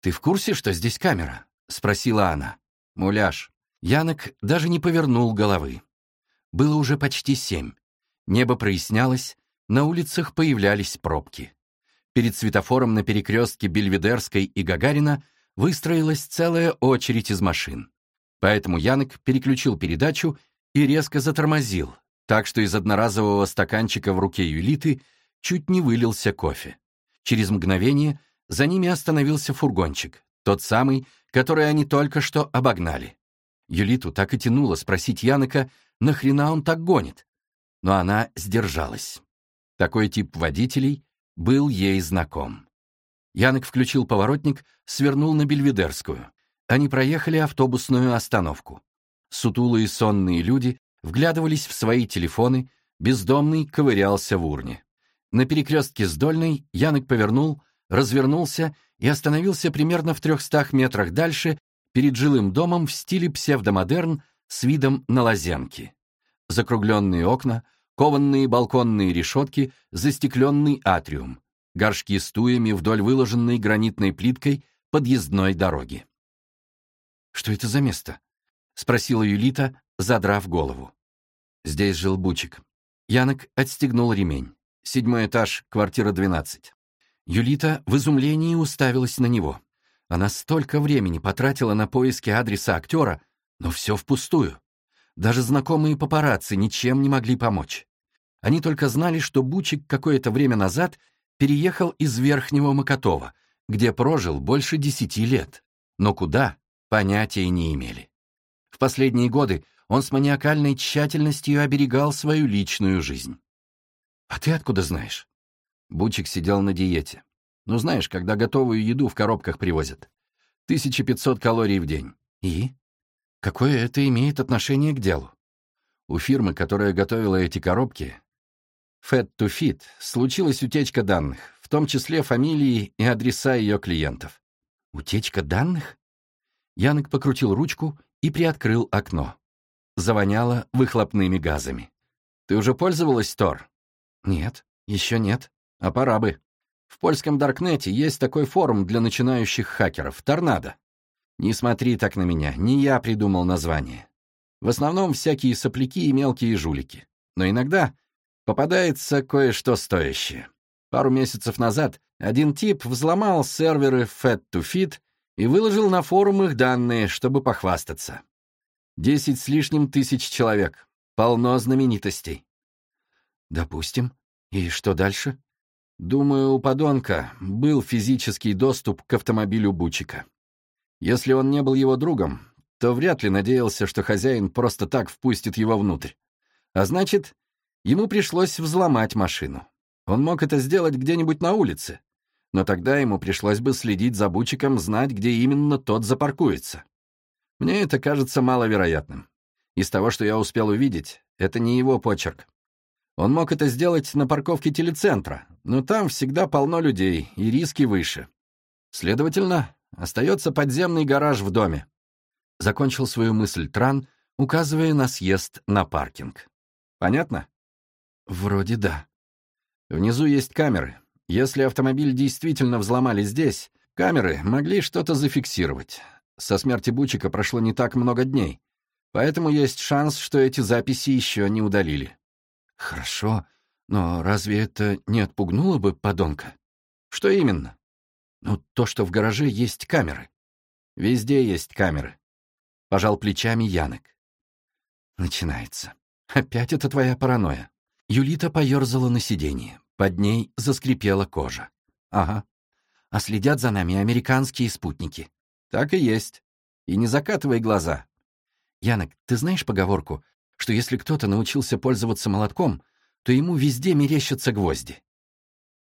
«Ты в курсе, что здесь камера?» — спросила она. «Муляж». Янок даже не повернул головы. Было уже почти семь. Небо прояснялось, на улицах появлялись пробки. Перед светофором на перекрестке Бельведерской и Гагарина выстроилась целая очередь из машин. Поэтому Янок переключил передачу и резко затормозил, так что из одноразового стаканчика в руке Юлиты чуть не вылился кофе. Через мгновение за ними остановился фургончик, тот самый, который они только что обогнали. Юлиту так и тянуло спросить Янока, нахрена он так гонит. Но она сдержалась. Такой тип водителей был ей знаком. Янок включил поворотник, свернул на Бельведерскую. Они проехали автобусную остановку. Сутулые сонные люди вглядывались в свои телефоны, бездомный ковырялся в урне. На перекрестке с Дольной Янок повернул, развернулся и остановился примерно в трехстах метрах дальше перед жилым домом в стиле псевдомодерн с видом на лазенки. Закругленные окна, кованные балконные решетки, застекленный атриум, горшки с туями вдоль выложенной гранитной плиткой подъездной дороги. «Что это за место?» — спросила Юлита, задрав голову. Здесь жил Бучик. Янок отстегнул ремень. Седьмой этаж, квартира 12. Юлита в изумлении уставилась на него. Она столько времени потратила на поиски адреса актера, но все впустую. Даже знакомые папарацци ничем не могли помочь. Они только знали, что Бучик какое-то время назад переехал из Верхнего Макотова, где прожил больше десяти лет. Но куда, понятия не имели. В последние годы он с маниакальной тщательностью оберегал свою личную жизнь. «А ты откуда знаешь?» Бучик сидел на диете. «Ну, знаешь, когда готовую еду в коробках привозят. 1500 калорий в день. И? Какое это имеет отношение к делу? У фирмы, которая готовила эти коробки, Fed to Fit, случилась утечка данных, в том числе фамилии и адреса ее клиентов. Утечка данных? Янок покрутил ручку и приоткрыл окно. Завоняло выхлопными газами. «Ты уже пользовалась Тор?» «Нет, еще нет. А пора бы. В польском Даркнете есть такой форум для начинающих хакеров — Торнадо. Не смотри так на меня, не я придумал название. В основном всякие сопляки и мелкие жулики. Но иногда попадается кое-что стоящее. Пару месяцев назад один тип взломал серверы Fed2Fit и выложил на форум их данные, чтобы похвастаться. Десять с лишним тысяч человек. Полно знаменитостей. Допустим. И что дальше? Думаю, у подонка был физический доступ к автомобилю Бучика. Если он не был его другом, то вряд ли надеялся, что хозяин просто так впустит его внутрь. А значит, ему пришлось взломать машину. Он мог это сделать где-нибудь на улице, но тогда ему пришлось бы следить за Бучиком, знать, где именно тот запаркуется. Мне это кажется маловероятным. Из того, что я успел увидеть, это не его почерк. Он мог это сделать на парковке телецентра, но там всегда полно людей, и риски выше. Следовательно, остается подземный гараж в доме. Закончил свою мысль Тран, указывая на съезд на паркинг. Понятно? Вроде да. Внизу есть камеры. Если автомобиль действительно взломали здесь, камеры могли что-то зафиксировать. Со смерти Бучика прошло не так много дней, поэтому есть шанс, что эти записи еще не удалили. Хорошо, но разве это не отпугнуло бы подонка? Что именно? Ну, то, что в гараже есть камеры. Везде есть камеры. Пожал плечами Янок. Начинается. Опять это твоя паранойя. Юлита поерзала на сиденье. Под ней заскрипела кожа. Ага. А следят за нами американские спутники. Так и есть. И не закатывай глаза. Янок, ты знаешь поговорку, что если кто-то научился пользоваться молотком, то ему везде мерещатся гвозди?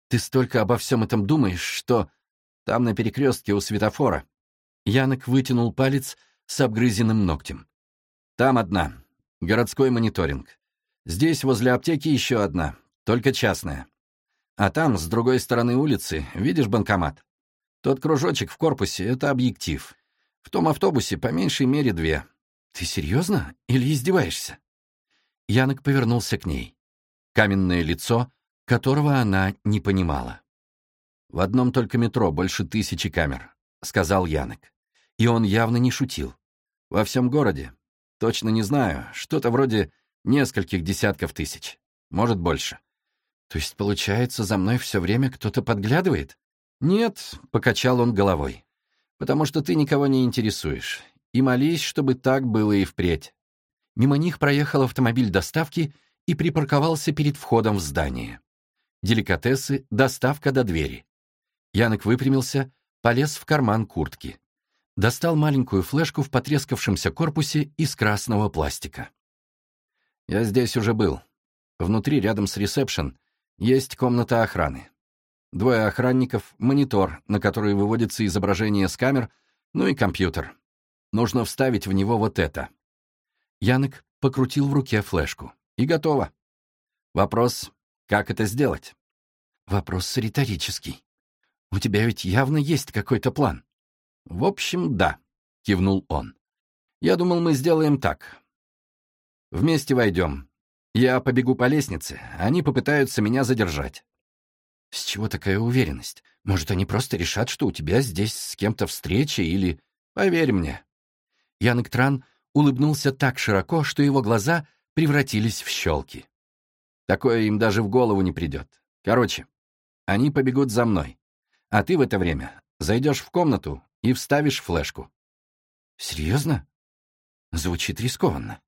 Ты столько обо всем этом думаешь, что... Там на перекрестке у светофора. Янок вытянул палец с обгрызенным ногтем. Там одна. Городской мониторинг. Здесь, возле аптеки, еще одна. Только частная. А там, с другой стороны улицы, видишь банкомат? Тот кружочек в корпусе — это объектив. В том автобусе по меньшей мере две. Ты серьезно или издеваешься? Янок повернулся к ней. Каменное лицо, которого она не понимала. «В одном только метро больше тысячи камер», — сказал Янок. И он явно не шутил. «Во всем городе. Точно не знаю. Что-то вроде нескольких десятков тысяч. Может, больше». «То есть, получается, за мной все время кто-то подглядывает?» «Нет», — покачал он головой. «Потому что ты никого не интересуешь. И молись, чтобы так было и впредь». Мимо них проехал автомобиль доставки и припарковался перед входом в здание. Деликатесы, доставка до двери. Янок выпрямился, полез в карман куртки. Достал маленькую флешку в потрескавшемся корпусе из красного пластика. «Я здесь уже был. Внутри, рядом с ресепшн, есть комната охраны. Двое охранников, монитор, на который выводится изображение с камер, ну и компьютер. Нужно вставить в него вот это». Янок покрутил в руке флешку. «И готово. Вопрос, как это сделать?» «Вопрос риторический. У тебя ведь явно есть какой-то план». «В общем, да», — кивнул он. «Я думал, мы сделаем так. Вместе войдем. Я побегу по лестнице, они попытаются меня задержать». «С чего такая уверенность? Может, они просто решат, что у тебя здесь с кем-то встреча или...» «Поверь мне». Янек Тран улыбнулся так широко, что его глаза превратились в щелки. Такое им даже в голову не придет. Короче, они побегут за мной. А ты в это время зайдешь в комнату и вставишь флешку. Серьезно? Звучит рискованно.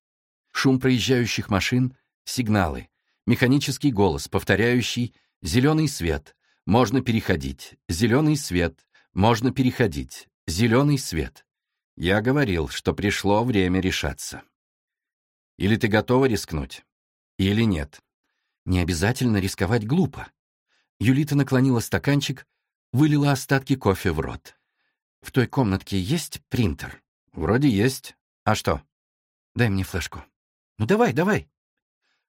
Шум проезжающих машин, сигналы, механический голос, повторяющий «зеленый свет», «можно переходить», «зеленый свет», «можно переходить», «зеленый свет». Я говорил, что пришло время решаться. Или ты готова рискнуть, или нет. Не обязательно рисковать глупо. Юлита наклонила стаканчик, вылила остатки кофе в рот. «В той комнатке есть принтер?» «Вроде есть. А что?» «Дай мне флешку». «Ну давай, давай».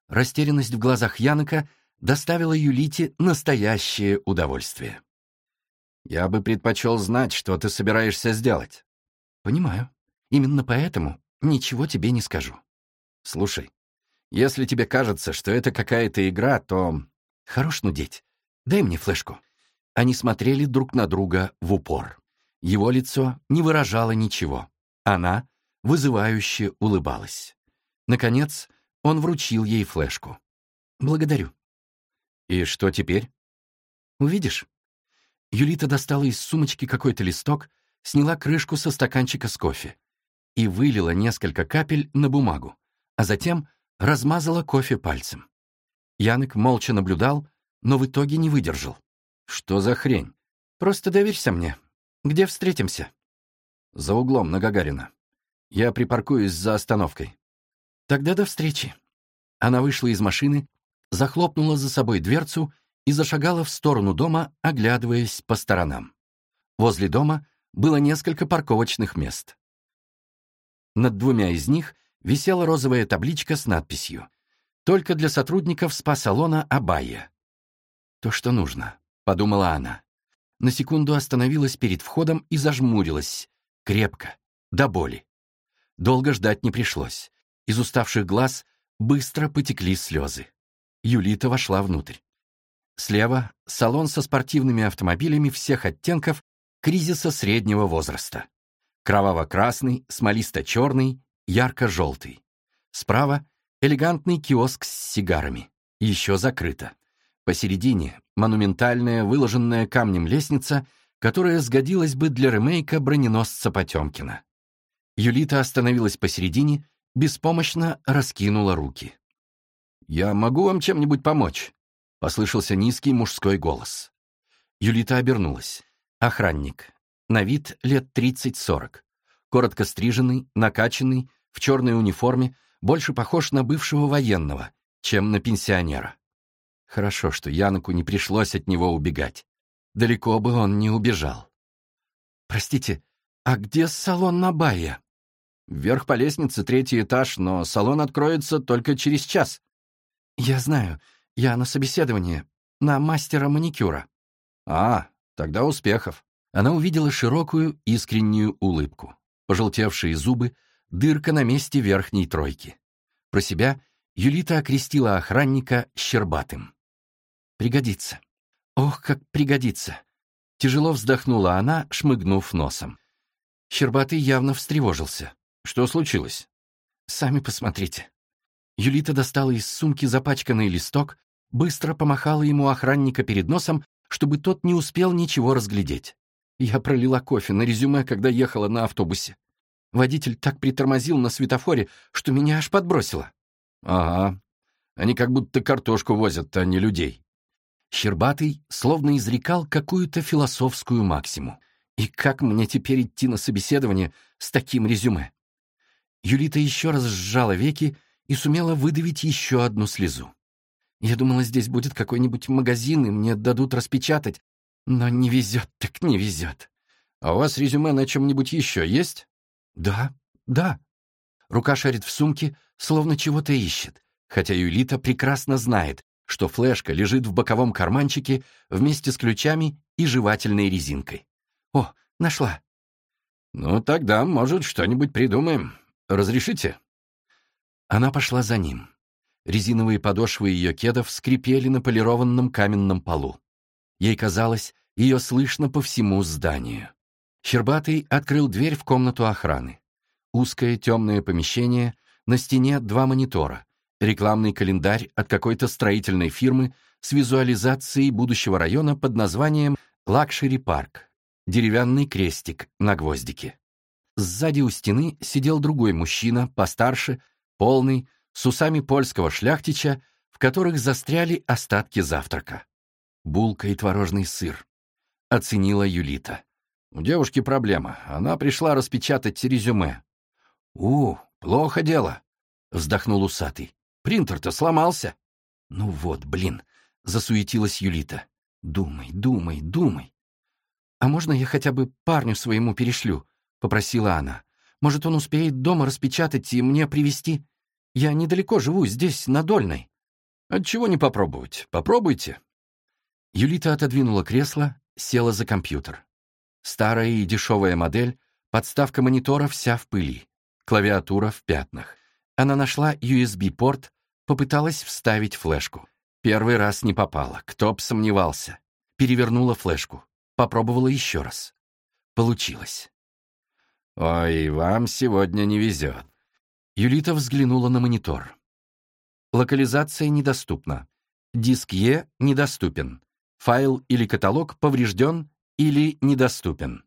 Растерянность в глазах Янока доставила Юлите настоящее удовольствие. «Я бы предпочел знать, что ты собираешься сделать». «Понимаю. Именно поэтому ничего тебе не скажу». «Слушай, если тебе кажется, что это какая-то игра, то...» «Хорош нудеть. Дай мне флешку». Они смотрели друг на друга в упор. Его лицо не выражало ничего. Она вызывающе улыбалась. Наконец, он вручил ей флешку. «Благодарю». «И что теперь?» «Увидишь». Юлита достала из сумочки какой-то листок, сняла крышку со стаканчика с кофе и вылила несколько капель на бумагу, а затем размазала кофе пальцем. Янек молча наблюдал, но в итоге не выдержал. «Что за хрень? Просто доверься мне. Где встретимся?» «За углом на Гагарина. Я припаркуюсь за остановкой». «Тогда до встречи». Она вышла из машины, захлопнула за собой дверцу и зашагала в сторону дома, оглядываясь по сторонам. Возле дома было несколько парковочных мест. Над двумя из них висела розовая табличка с надписью «Только для сотрудников спа-салона Абайя». «То, что нужно», — подумала она. На секунду остановилась перед входом и зажмурилась. Крепко, до боли. Долго ждать не пришлось. Из уставших глаз быстро потекли слезы. Юлита вошла внутрь. Слева — салон со спортивными автомобилями всех оттенков кризиса среднего возраста. Кроваво-красный, смолисто-черный, ярко-желтый. Справа — элегантный киоск с сигарами. Еще закрыто. Посередине — монументальная, выложенная камнем лестница, которая сгодилась бы для ремейка броненосца Потемкина. Юлита остановилась посередине, беспомощно раскинула руки. «Я могу вам чем-нибудь помочь?» — послышался низкий мужской голос. Юлита обернулась. Охранник. На вид лет 30-40. Коротко стриженный, накачанный, в черной униформе, больше похож на бывшего военного, чем на пенсионера. Хорошо, что Яноку не пришлось от него убегать. Далеко бы он не убежал. «Простите, а где салон на Бая?» «Вверх по лестнице, третий этаж, но салон откроется только через час». «Я знаю. Я на собеседовании. На мастера маникюра». «А, тогда успехов». Она увидела широкую, искреннюю улыбку. Пожелтевшие зубы, дырка на месте верхней тройки. Про себя Юлита окрестила охранника щербатым. «Пригодится. Ох, как пригодится!» Тяжело вздохнула она, шмыгнув носом. Щербатый явно встревожился. «Что случилось?» «Сами посмотрите». Юлита достала из сумки запачканный листок, быстро помахала ему охранника перед носом, чтобы тот не успел ничего разглядеть. Я пролила кофе на резюме, когда ехала на автобусе. Водитель так притормозил на светофоре, что меня аж подбросило. Ага. Они как будто картошку возят, а не людей. Щербатый словно изрекал какую-то философскую максиму. И как мне теперь идти на собеседование с таким резюме? Юлита еще раз сжала веки и сумела выдавить еще одну слезу. Я думала, здесь будет какой-нибудь магазин, и мне дадут распечатать, но не везет так не везет. А у вас резюме на чем-нибудь еще есть? Да, да. Рука шарит в сумке, словно чего-то ищет, хотя Юлита прекрасно знает, что флешка лежит в боковом карманчике вместе с ключами и жевательной резинкой. «О, нашла!» «Ну, тогда, может, что-нибудь придумаем. Разрешите?» Она пошла за ним. Резиновые подошвы ее кедов скрипели на полированном каменном полу. Ей казалось, ее слышно по всему зданию. Щербатый открыл дверь в комнату охраны. Узкое темное помещение, на стене два монитора, рекламный календарь от какой-то строительной фирмы с визуализацией будущего района под названием «Luxury Park», деревянный крестик на гвоздике. Сзади у стены сидел другой мужчина, постарше, полный, с усами польского шляхтича, в которых застряли остатки завтрака. Булка и творожный сыр. Оценила Юлита. У девушки проблема. Она пришла распечатать резюме. «У, плохо дело», — вздохнул усатый. Принтер-то сломался. Ну вот, блин, засуетилась Юлита. Думай, думай, думай. А можно я хотя бы парню своему перешлю? Попросила она. Может, он успеет дома распечатать и мне привезти? Я недалеко живу, здесь, на Дольной. Отчего не попробовать? Попробуйте. Юлита отодвинула кресло, села за компьютер. Старая и дешевая модель, подставка монитора вся в пыли, клавиатура в пятнах. Она нашла USB-порт, Попыталась вставить флешку. Первый раз не попала, кто б сомневался. Перевернула флешку. Попробовала еще раз. Получилось. «Ой, вам сегодня не везет». Юлита взглянула на монитор. Локализация недоступна. Диск Е недоступен. Файл или каталог поврежден или недоступен.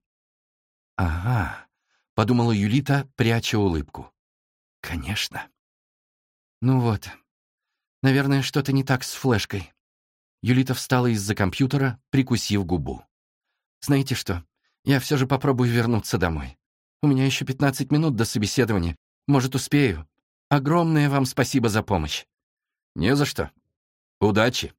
«Ага», — подумала Юлита, пряча улыбку. «Конечно». «Ну вот, Наверное, что-то не так с флешкой. Юлита встала из-за компьютера, прикусив губу. «Знаете что? Я все же попробую вернуться домой. У меня еще 15 минут до собеседования. Может, успею. Огромное вам спасибо за помощь». «Не за что. Удачи».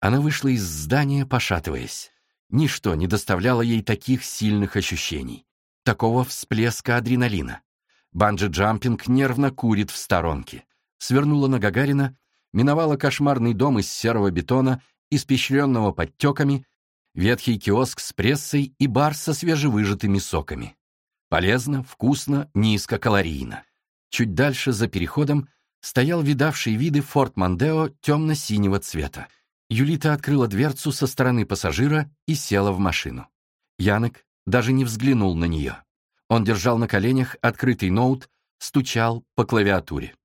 Она вышла из здания, пошатываясь. Ничто не доставляло ей таких сильных ощущений. Такого всплеска адреналина. Банджи-джампинг нервно курит в сторонке. Свернула на Гагарина миновала кошмарный дом из серого бетона, испещренного подтеками, ветхий киоск с прессой и бар со свежевыжатыми соками. Полезно, вкусно, низкокалорийно. Чуть дальше, за переходом, стоял видавший виды форт Мандео темно-синего цвета. Юлита открыла дверцу со стороны пассажира и села в машину. Янок даже не взглянул на нее. Он держал на коленях открытый ноут, стучал по клавиатуре.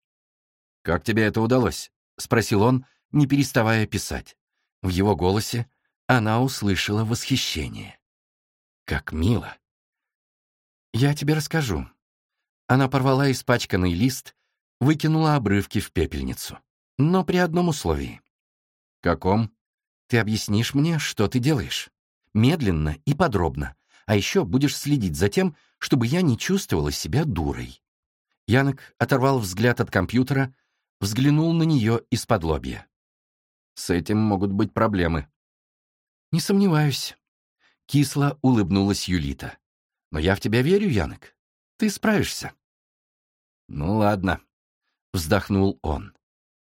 «Как тебе это удалось?» — спросил он, не переставая писать. В его голосе она услышала восхищение. «Как мило!» «Я тебе расскажу». Она порвала испачканный лист, выкинула обрывки в пепельницу. Но при одном условии. «Каком?» «Ты объяснишь мне, что ты делаешь. Медленно и подробно. А еще будешь следить за тем, чтобы я не чувствовала себя дурой. Янок оторвал взгляд от компьютера, взглянул на нее из-под лобья. «С этим могут быть проблемы». «Не сомневаюсь». Кисло улыбнулась Юлита. «Но я в тебя верю, Янок. Ты справишься». «Ну ладно», — вздохнул он.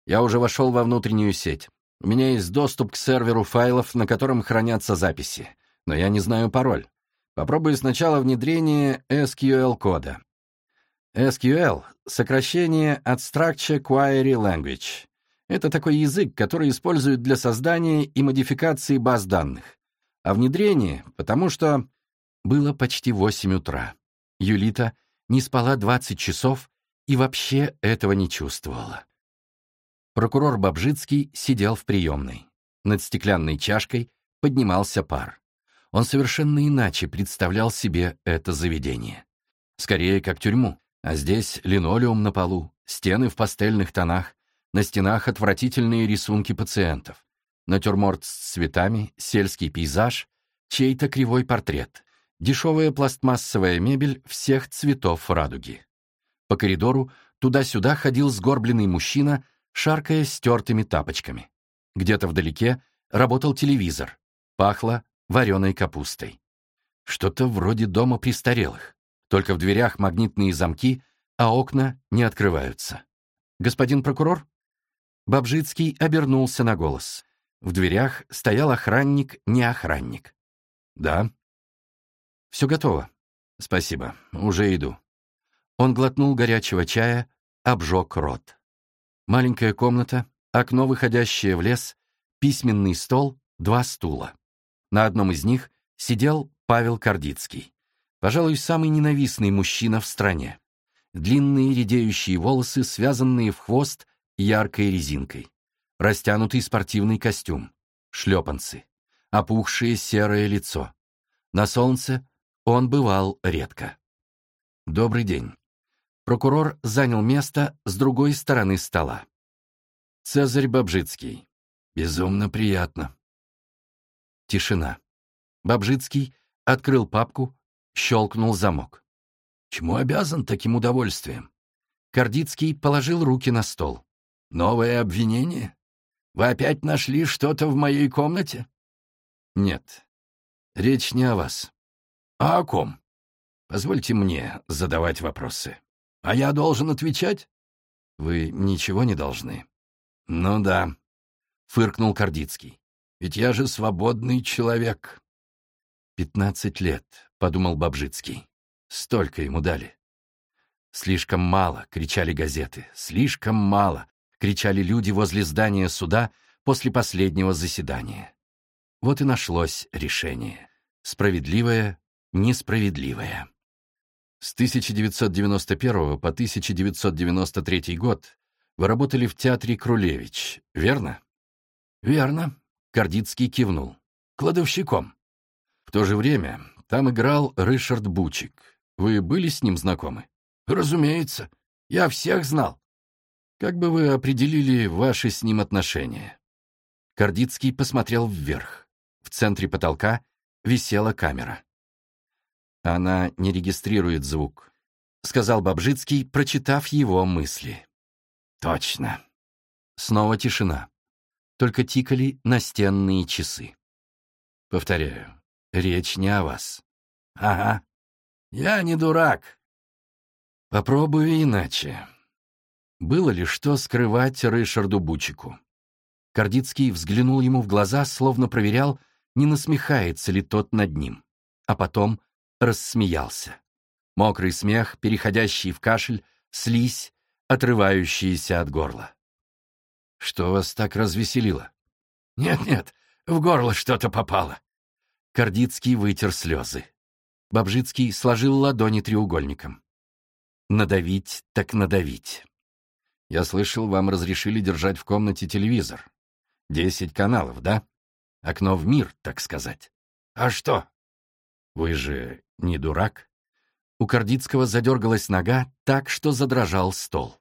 «Я уже вошел во внутреннюю сеть. У меня есть доступ к серверу файлов, на котором хранятся записи, но я не знаю пароль. Попробую сначала внедрение SQL-кода. SQL — сокращение от Structure Query Language. Это такой язык, который используют для создания и модификации баз данных. А внедрение, потому что было почти 8 утра. Юлита не спала 20 часов и вообще этого не чувствовала. Прокурор Бабжицкий сидел в приемной. Над стеклянной чашкой поднимался пар. Он совершенно иначе представлял себе это заведение. Скорее, как тюрьму. А здесь линолеум на полу, стены в пастельных тонах, на стенах отвратительные рисунки пациентов, натюрморт с цветами, сельский пейзаж, чей-то кривой портрет, дешевая пластмассовая мебель всех цветов радуги. По коридору туда-сюда ходил сгорбленный мужчина, шаркая стертыми тапочками. Где-то вдалеке работал телевизор, пахло вареной капустой. Что-то вроде дома престарелых. Только в дверях магнитные замки, а окна не открываются. «Господин прокурор?» Бабжицкий обернулся на голос. В дверях стоял охранник, не охранник. «Да». «Все готово». «Спасибо, уже иду». Он глотнул горячего чая, обжег рот. Маленькая комната, окно, выходящее в лес, письменный стол, два стула. На одном из них сидел Павел Кардицкий. Пожалуй, самый ненавистный мужчина в стране. Длинные редеющие волосы, связанные в хвост яркой резинкой. Растянутый спортивный костюм. Шлепанцы. Опухшее серое лицо. На солнце он бывал редко. «Добрый день». Прокурор занял место с другой стороны стола. Цезарь Бабжицкий. Безумно приятно. Тишина. Бабжицкий открыл папку, Щелкнул замок. Чему обязан таким удовольствием? Кордицкий положил руки на стол. Новое обвинение? Вы опять нашли что-то в моей комнате? Нет. Речь не о вас. А о ком? Позвольте мне задавать вопросы. А я должен отвечать? Вы ничего не должны. Ну да, фыркнул Кордицкий. Ведь я же свободный человек. Пятнадцать лет, подумал Бабжицкий. Столько ему дали. Слишком мало, кричали газеты. Слишком мало, кричали люди возле здания суда после последнего заседания. Вот и нашлось решение. Справедливое, несправедливое. С 1991 по 1993 год вы работали в театре Крулевич, верно? Верно, Кордицкий кивнул. Кладовщиком. В то же время там играл Ришард Бучик. Вы были с ним знакомы? Разумеется. Я всех знал. Как бы вы определили ваши с ним отношения? Кордицкий посмотрел вверх. В центре потолка висела камера. Она не регистрирует звук, сказал Бабжицкий, прочитав его мысли. Точно. Снова тишина. Только тикали настенные часы. Повторяю, Речь не о вас. Ага. Я не дурак. Попробую иначе. Было ли что скрывать Рышарду Бучику? Кордицкий взглянул ему в глаза, словно проверял, не насмехается ли тот над ним. А потом рассмеялся. Мокрый смех, переходящий в кашель, слизь, отрывающиеся от горла. «Что вас так развеселило?» «Нет-нет, в горло что-то попало. Кордицкий вытер слезы. Бабжицкий сложил ладони треугольником. Надавить так надавить. Я слышал, вам разрешили держать в комнате телевизор. Десять каналов, да? Окно в мир, так сказать. А что? Вы же не дурак? У Кордицкого задергалась нога так, что задрожал стол.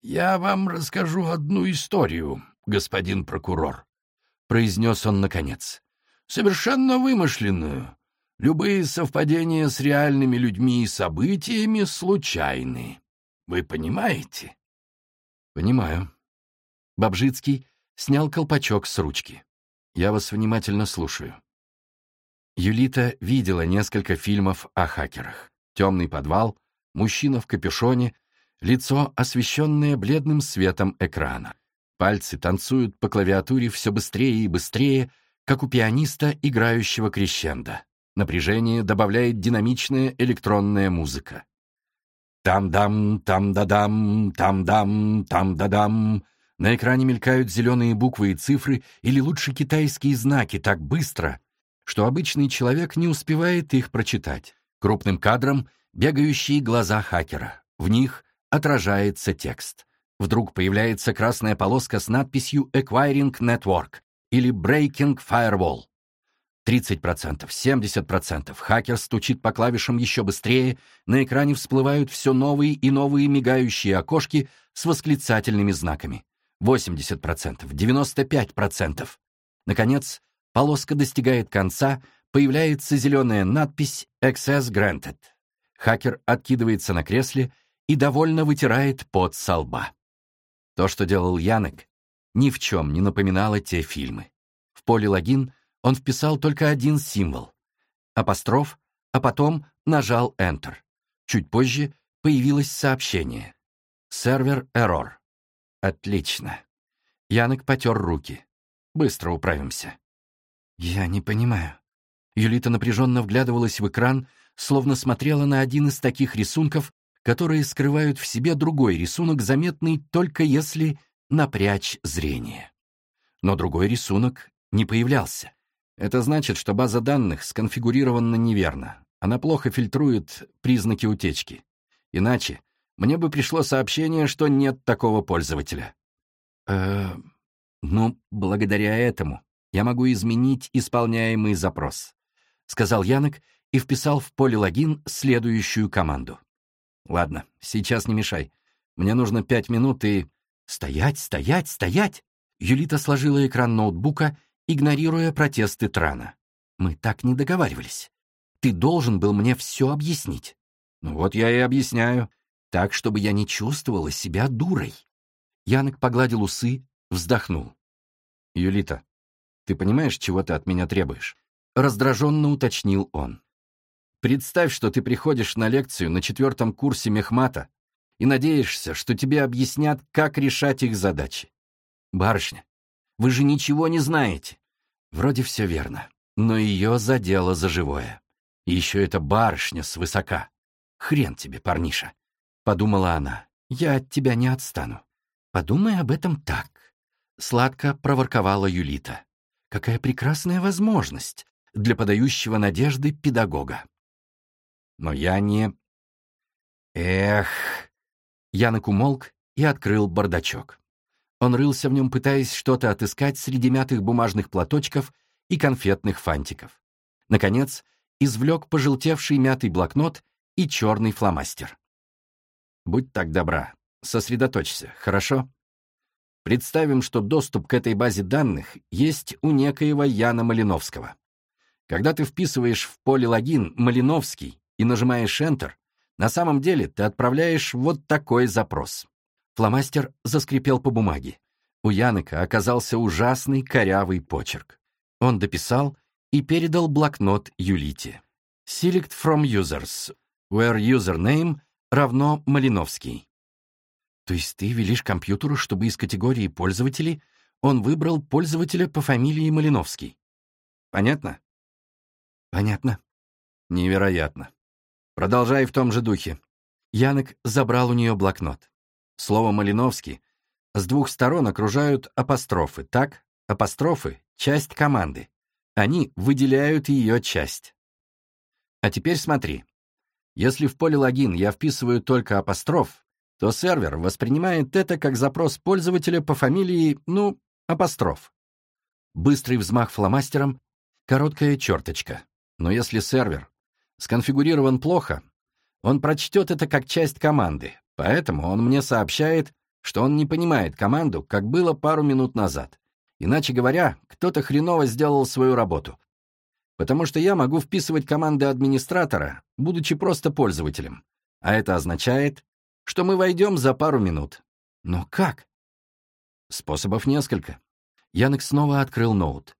«Я вам расскажу одну историю, господин прокурор», — произнес он наконец совершенно вымышленную. Любые совпадения с реальными людьми и событиями случайны. Вы понимаете? Понимаю. Бабжицкий снял колпачок с ручки. Я вас внимательно слушаю. Юлита видела несколько фильмов о хакерах. «Темный подвал», «Мужчина в капюшоне», лицо, освещенное бледным светом экрана. Пальцы танцуют по клавиатуре все быстрее и быстрее, как у пианиста, играющего крещендо. Напряжение добавляет динамичная электронная музыка. Там-дам, там-да-дам, там-дам, там-да-дам. На экране мелькают зеленые буквы и цифры, или лучше китайские знаки, так быстро, что обычный человек не успевает их прочитать. Крупным кадром бегающие глаза хакера. В них отражается текст. Вдруг появляется красная полоска с надписью «Acquiring Network» или «Breaking Firewall». 30%, 70%. Хакер стучит по клавишам еще быстрее, на экране всплывают все новые и новые мигающие окошки с восклицательными знаками. 80%, 95%. Наконец, полоска достигает конца, появляется зеленая надпись «Access Granted». Хакер откидывается на кресле и довольно вытирает пот со лба. То, что делал Янек, ни в чем не напоминало те фильмы. В поле логин он вписал только один символ — апостроф, а потом нажал Enter. Чуть позже появилось сообщение. Сервер error. Отлично. Янок потер руки. Быстро управимся. Я не понимаю. Юлита напряженно вглядывалась в экран, словно смотрела на один из таких рисунков, которые скрывают в себе другой рисунок, заметный только если напрячь зрение. Но другой рисунок не появлялся. Это значит, что база данных сконфигурирована неверно. Она плохо фильтрует признаки утечки. Иначе мне бы пришло сообщение, что нет такого пользователя. Э, ну, благодаря этому я могу изменить исполняемый запрос, сказал Янок и вписал в поле логин следующую команду. Ладно, сейчас не мешай. Мне нужно пять минут и... Стоять, стоять, стоять! Юлита сложила экран ноутбука игнорируя протесты Трана. «Мы так не договаривались. Ты должен был мне все объяснить». «Ну вот я и объясняю. Так, чтобы я не чувствовала себя дурой». Янок погладил усы, вздохнул. «Юлита, ты понимаешь, чего ты от меня требуешь?» Раздраженно уточнил он. «Представь, что ты приходишь на лекцию на четвертом курсе мехмата и надеешься, что тебе объяснят, как решать их задачи. Барышня, вы же ничего не знаете. Вроде все верно, но ее задело за живое. И еще эта барышня свысока. Хрен тебе, парниша, — подумала она. Я от тебя не отстану. Подумай об этом так. Сладко проворковала Юлита. Какая прекрасная возможность для подающего надежды педагога. Но я не... Эх... Янок умолк и открыл бардачок. Он рылся в нем, пытаясь что-то отыскать среди мятых бумажных платочков и конфетных фантиков. Наконец, извлек пожелтевший мятый блокнот и черный фломастер. «Будь так добра, сосредоточься, хорошо?» Представим, что доступ к этой базе данных есть у некоего Яна Малиновского. Когда ты вписываешь в поле логин «Малиновский» и нажимаешь Enter, на самом деле ты отправляешь вот такой запрос. Фломастер заскрипел по бумаге. У Яныка оказался ужасный корявый почерк. Он дописал и передал блокнот Юлите. Select from users, where username равно Малиновский. То есть ты велишь компьютеру, чтобы из категории пользователей он выбрал пользователя по фамилии Малиновский. Понятно? Понятно. Невероятно. Продолжай в том же духе. Янок забрал у нее блокнот. Слово «Малиновский» с двух сторон окружают апострофы, так? Апострофы — часть команды. Они выделяют ее часть. А теперь смотри. Если в поле логин я вписываю только апостроф, то сервер воспринимает это как запрос пользователя по фамилии, ну, апостроф. Быстрый взмах фломастером, короткая черточка. Но если сервер сконфигурирован плохо, он прочтет это как часть команды, Поэтому он мне сообщает, что он не понимает команду, как было пару минут назад. Иначе говоря, кто-то хреново сделал свою работу. Потому что я могу вписывать команды администратора, будучи просто пользователем. А это означает, что мы войдем за пару минут. Но как? Способов несколько. Янек снова открыл ноут.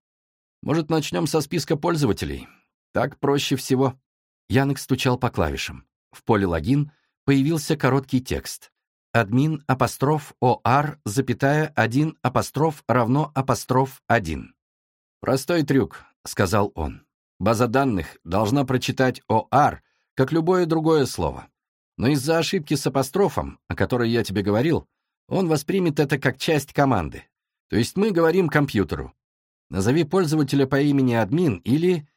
Может, начнем со списка пользователей? Так проще всего. Янек стучал по клавишам. В поле «Логин» появился короткий текст. Админ апостроф ОР, запятая 1 апостроф равно апостроф 1. «Простой трюк», — сказал он. «База данных должна прочитать ОР, как любое другое слово. Но из-за ошибки с апострофом, о которой я тебе говорил, он воспримет это как часть команды. То есть мы говорим компьютеру. Назови пользователя по имени админ или...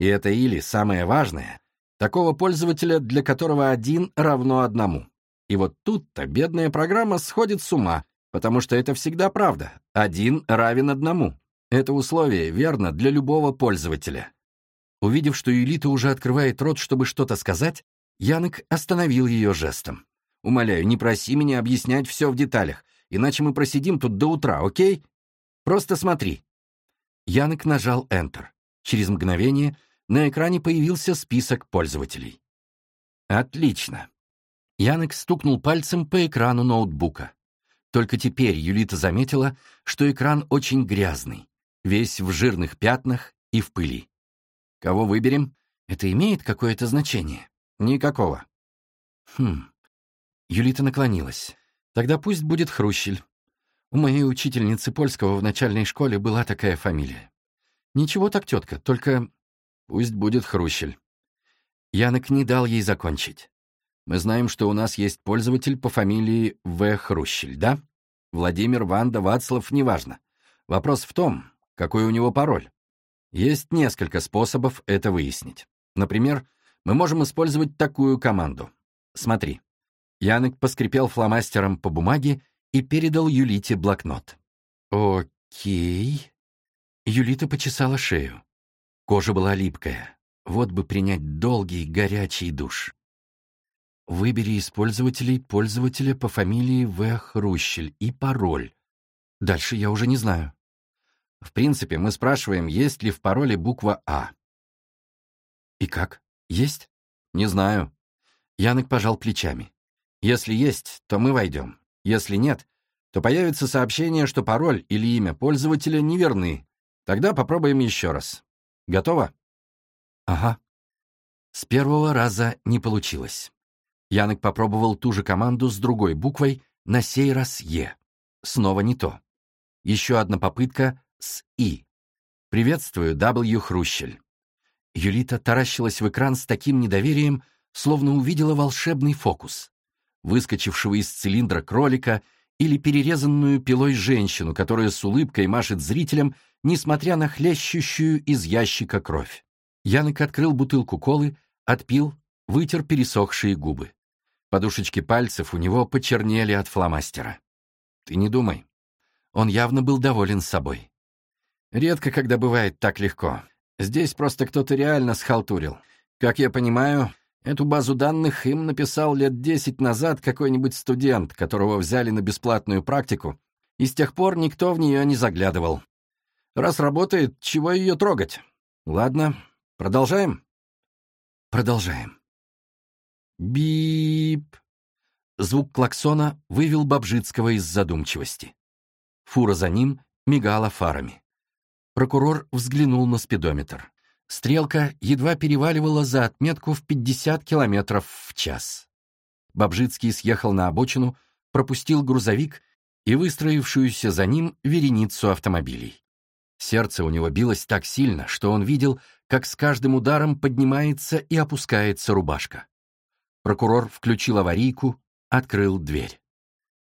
И это или самое важное. Такого пользователя, для которого один равно одному. И вот тут-то бедная программа сходит с ума, потому что это всегда правда. Один равен одному. Это условие верно для любого пользователя. Увидев, что Юлита уже открывает рот, чтобы что-то сказать, Янок остановил ее жестом. «Умоляю, не проси меня объяснять все в деталях, иначе мы просидим тут до утра, окей? Просто смотри». Янок нажал Enter. Через мгновение на экране появился список пользователей. «Отлично». Янек стукнул пальцем по экрану ноутбука. Только теперь Юлита заметила, что экран очень грязный, весь в жирных пятнах и в пыли. Кого выберем? Это имеет какое-то значение? Никакого. Хм. Юлита наклонилась. Тогда пусть будет Хрущель. У моей учительницы польского в начальной школе была такая фамилия. Ничего так, тетка, только пусть будет Хрущель. Янок не дал ей закончить. Мы знаем, что у нас есть пользователь по фамилии В. Хрущель, да? Владимир, Ванда, Вацлав, неважно. Вопрос в том, какой у него пароль. Есть несколько способов это выяснить. Например, мы можем использовать такую команду. Смотри. Янек поскрипел фломастером по бумаге и передал Юлите блокнот. «Окей». Юлита почесала шею. Кожа была липкая. Вот бы принять долгий горячий душ. Выбери из пользователей пользователя по фамилии В. Хрущель и пароль. Дальше я уже не знаю. В принципе, мы спрашиваем, есть ли в пароле буква А. И как? Есть? Не знаю. Янок пожал плечами. Если есть, то мы войдем. Если нет, то появится сообщение, что пароль или имя пользователя неверны. Тогда попробуем еще раз. Готово? Ага. С первого раза не получилось. Янок попробовал ту же команду с другой буквой, на сей раз «Е». Снова не то. Еще одна попытка с «И». «Приветствую, W. Хрущель». Юлита таращилась в экран с таким недоверием, словно увидела волшебный фокус. Выскочившего из цилиндра кролика или перерезанную пилой женщину, которая с улыбкой машет зрителям, несмотря на хлещущую из ящика кровь. Янок открыл бутылку колы, отпил, вытер пересохшие губы. Подушечки пальцев у него почернели от фломастера. Ты не думай. Он явно был доволен собой. Редко, когда бывает так легко. Здесь просто кто-то реально схалтурил. Как я понимаю, эту базу данных им написал лет десять назад какой-нибудь студент, которого взяли на бесплатную практику, и с тех пор никто в нее не заглядывал. Раз работает, чего ее трогать? Ладно, продолжаем? Продолжаем. Бип! Звук клаксона вывел Бобжицкого из задумчивости. Фура за ним мигала фарами. Прокурор взглянул на спидометр. Стрелка едва переваливала за отметку в 50 километров в час. Бобжицкий съехал на обочину, пропустил грузовик и выстроившуюся за ним вереницу автомобилей. Сердце у него билось так сильно, что он видел, как с каждым ударом поднимается и опускается рубашка. Прокурор включил аварийку, открыл дверь.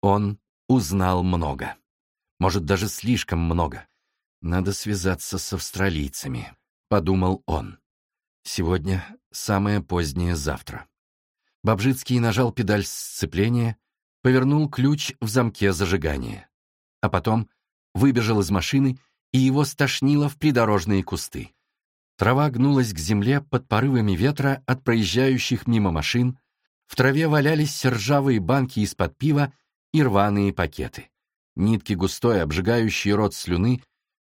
Он узнал много. Может, даже слишком много. Надо связаться с австралийцами, подумал он. Сегодня самое позднее завтра. Бобжицкий нажал педаль сцепления, повернул ключ в замке зажигания. А потом выбежал из машины, и его стошнило в придорожные кусты. Трава гнулась к земле под порывами ветра от проезжающих мимо машин, в траве валялись ржавые банки из-под пива и рваные пакеты. Нитки густой, обжигающие рот слюны,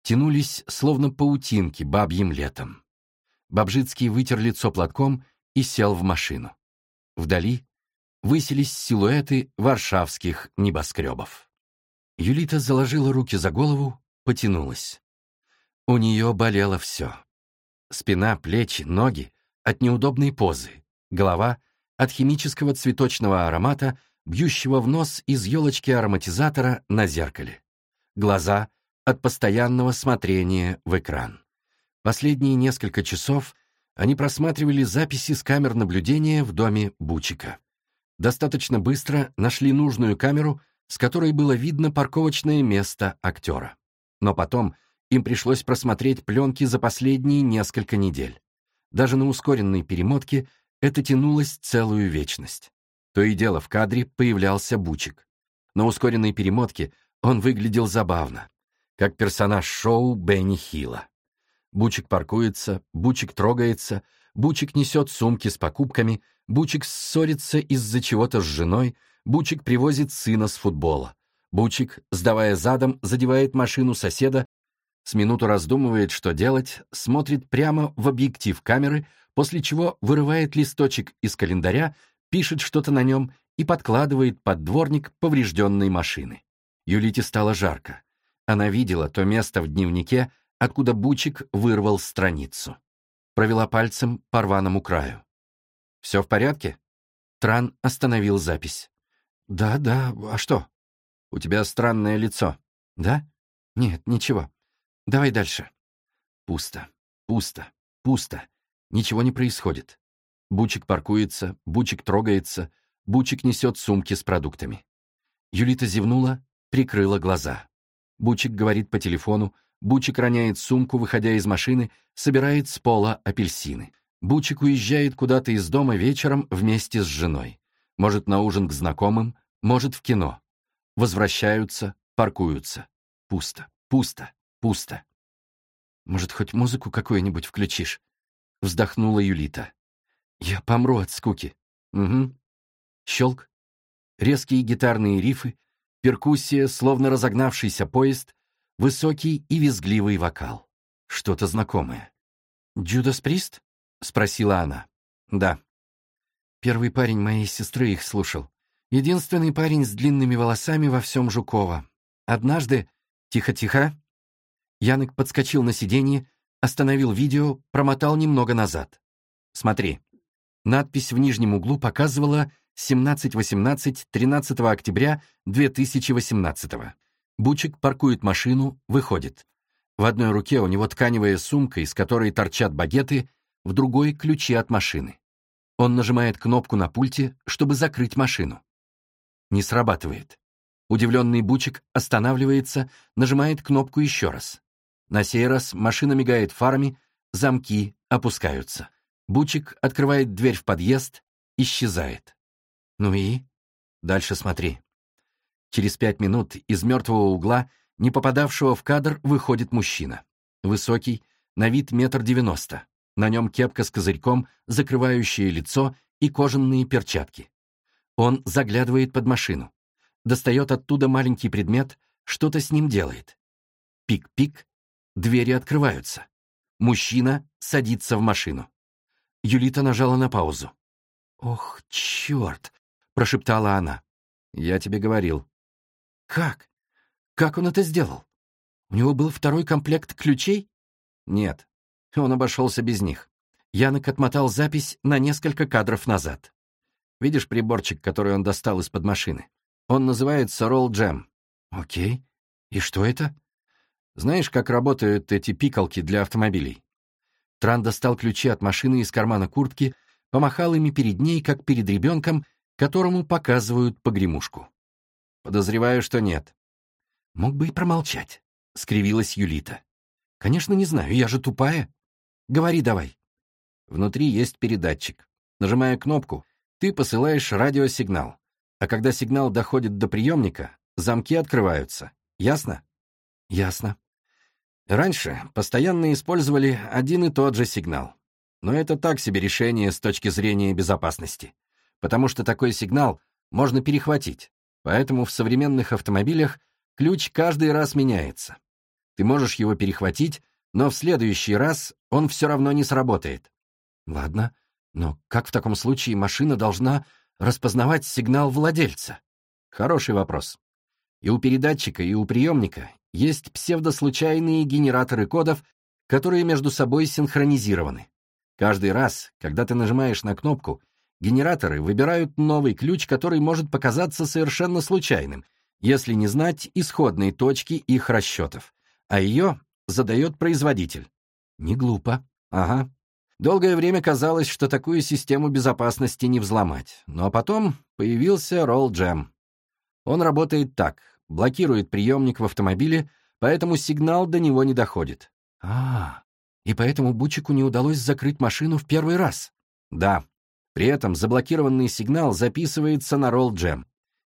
тянулись, словно паутинки, бабьим летом. Бабжицкий вытер лицо платком и сел в машину. Вдали высились силуэты варшавских небоскребов. Юлита заложила руки за голову, потянулась. У нее болело все. Спина, плечи, ноги от неудобной позы, голова от химического цветочного аромата, бьющего в нос из елочки ароматизатора на зеркале, глаза от постоянного смотрения в экран. Последние несколько часов они просматривали записи с камер наблюдения в доме Бучика. Достаточно быстро нашли нужную камеру, с которой было видно парковочное место актера. Но потом им пришлось просмотреть пленки за последние несколько недель. Даже на ускоренной перемотке это тянулось целую вечность. То и дело в кадре появлялся Бучик. На ускоренной перемотке он выглядел забавно, как персонаж шоу Бенни Хилла. Бучик паркуется, Бучик трогается, Бучик несет сумки с покупками, Бучик ссорится из-за чего-то с женой, Бучик привозит сына с футбола. Бучик, сдавая задом, задевает машину соседа, с минуту раздумывает, что делать, смотрит прямо в объектив камеры, после чего вырывает листочек из календаря, пишет что-то на нем и подкладывает под дворник поврежденной машины. Юлите стало жарко. Она видела то место в дневнике, откуда Бучик вырвал страницу. Провела пальцем по рваному краю. «Все в порядке?» Тран остановил запись. «Да, да, а что?» «У тебя странное лицо». «Да? Нет, ничего. Давай дальше». Пусто, пусто, пусто. Ничего не происходит. Бучик паркуется, Бучик трогается, Бучик несет сумки с продуктами. Юлита зевнула, прикрыла глаза. Бучик говорит по телефону, Бучик роняет сумку, выходя из машины, собирает с пола апельсины. Бучик уезжает куда-то из дома вечером вместе с женой. Может, на ужин к знакомым, может, в кино. Возвращаются, паркуются. Пусто, пусто, пусто. «Может, хоть музыку какую-нибудь включишь?» — вздохнула Юлита. «Я помру от скуки». «Угу». Щелк. Резкие гитарные рифы, перкуссия, словно разогнавшийся поезд, высокий и визгливый вокал. Что-то знакомое. «Джудас Прист?» — спросила она. «Да». Первый парень моей сестры их слушал. Единственный парень с длинными волосами во всем Жукова. Однажды... Тихо-тихо. Янок подскочил на сиденье, остановил видео, промотал немного назад. «Смотри». Надпись в нижнем углу показывала 17.18 13 октября 2018 -го. Бучик паркует машину, выходит. В одной руке у него тканевая сумка, из которой торчат багеты, в другой — ключи от машины. Он нажимает кнопку на пульте, чтобы закрыть машину. Не срабатывает. Удивленный Бучик останавливается, нажимает кнопку еще раз. На сей раз машина мигает фарами, замки опускаются. Бучик открывает дверь в подъезд, исчезает. Ну и? Дальше смотри. Через пять минут из мертвого угла, не попадавшего в кадр, выходит мужчина. Высокий, на вид метр девяносто. На нем кепка с козырьком, закрывающая лицо и кожаные перчатки. Он заглядывает под машину. Достает оттуда маленький предмет, что-то с ним делает. Пик-пик, двери открываются. Мужчина садится в машину. Юлита нажала на паузу. «Ох, черт!» — прошептала она. «Я тебе говорил», как? Как он это сделал? У него был второй комплект ключей? Нет, он обошелся без них. Янок отмотал запись на несколько кадров назад. Видишь приборчик, который он достал из-под машины? Он называется Roll Jam. Окей. И что это? Знаешь, как работают эти пикалки для автомобилей? Тран достал ключи от машины из кармана куртки, помахал ими перед ней, как перед ребенком, которому показывают погремушку. Подозреваю, что нет. Мог бы и промолчать, — скривилась Юлита. Конечно, не знаю, я же тупая. Говори давай. Внутри есть передатчик. Нажимая кнопку, ты посылаешь радиосигнал. А когда сигнал доходит до приемника, замки открываются. Ясно? Ясно. Раньше постоянно использовали один и тот же сигнал. Но это так себе решение с точки зрения безопасности. Потому что такой сигнал можно перехватить. Поэтому в современных автомобилях ключ каждый раз меняется. Ты можешь его перехватить, но в следующий раз он все равно не сработает. Ладно, но как в таком случае машина должна распознавать сигнал владельца? Хороший вопрос. И у передатчика, и у приемника есть псевдослучайные генераторы кодов, которые между собой синхронизированы. Каждый раз, когда ты нажимаешь на кнопку, генераторы выбирают новый ключ, который может показаться совершенно случайным, если не знать исходной точки их расчетов, а ее задает производитель. Не глупо. Ага. Долгое время казалось, что такую систему безопасности не взломать, но потом появился Roll Jam. Он работает так, блокирует приемник в автомобиле, поэтому сигнал до него не доходит. А, и поэтому Бучику не удалось закрыть машину в первый раз. Да. При этом заблокированный сигнал записывается на Roll Jam.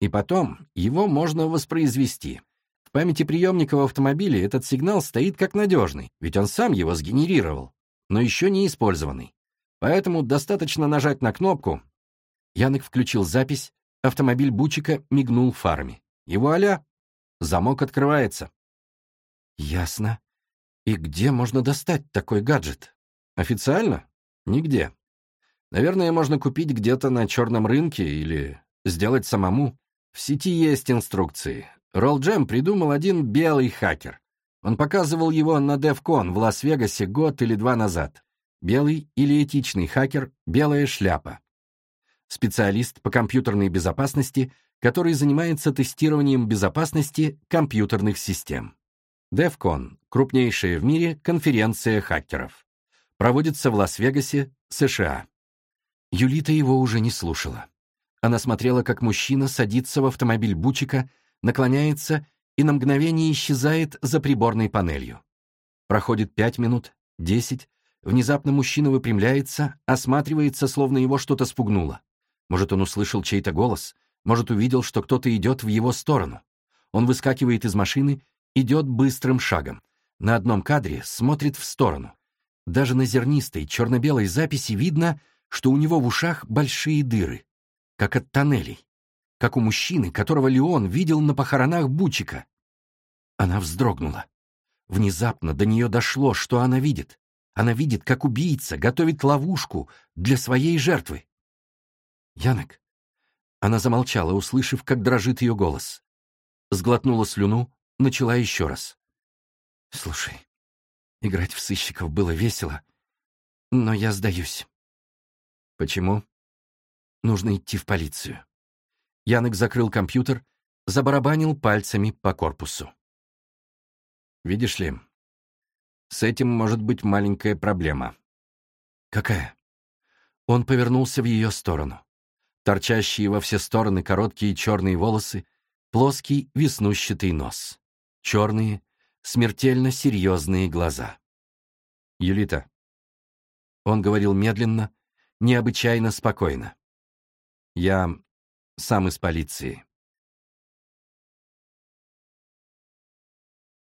И потом его можно воспроизвести. В памяти приемника в автомобиле этот сигнал стоит как надежный, ведь он сам его сгенерировал, но еще не использованный. Поэтому достаточно нажать на кнопку. Янок включил запись, автомобиль Бучика мигнул фарами. Его аля. Замок открывается. Ясно. И где можно достать такой гаджет? Официально? Нигде. Наверное, можно купить где-то на черном рынке или сделать самому. В сети есть инструкции. Роллджем придумал один белый хакер. Он показывал его на DEFCON в Лас-Вегасе год или два назад. Белый или этичный хакер — белая шляпа. Специалист по компьютерной безопасности, который занимается тестированием безопасности компьютерных систем. DEFCON — крупнейшая в мире конференция хакеров. Проводится в Лас-Вегасе, США. Юлита его уже не слушала. Она смотрела, как мужчина садится в автомобиль Бучика, наклоняется и на мгновение исчезает за приборной панелью. Проходит пять минут, десять. Внезапно мужчина выпрямляется, осматривается, словно его что-то спугнуло. Может, он услышал чей-то голос, может, увидел, что кто-то идет в его сторону. Он выскакивает из машины, идет быстрым шагом. На одном кадре смотрит в сторону. Даже на зернистой черно-белой записи видно, что у него в ушах большие дыры как от тоннелей, как у мужчины, которого Леон видел на похоронах Бучика. Она вздрогнула. Внезапно до нее дошло, что она видит. Она видит, как убийца готовит ловушку для своей жертвы. «Янок». Она замолчала, услышав, как дрожит ее голос. Сглотнула слюну, начала еще раз. «Слушай, играть в сыщиков было весело, но я сдаюсь». «Почему?» Нужно идти в полицию. Янок закрыл компьютер, забарабанил пальцами по корпусу. Видишь ли, с этим может быть маленькая проблема. Какая? Он повернулся в ее сторону. Торчащие во все стороны короткие черные волосы, плоский веснущатый нос. Черные, смертельно серьезные глаза. Юлита. Он говорил медленно, необычайно спокойно. Я сам из полиции.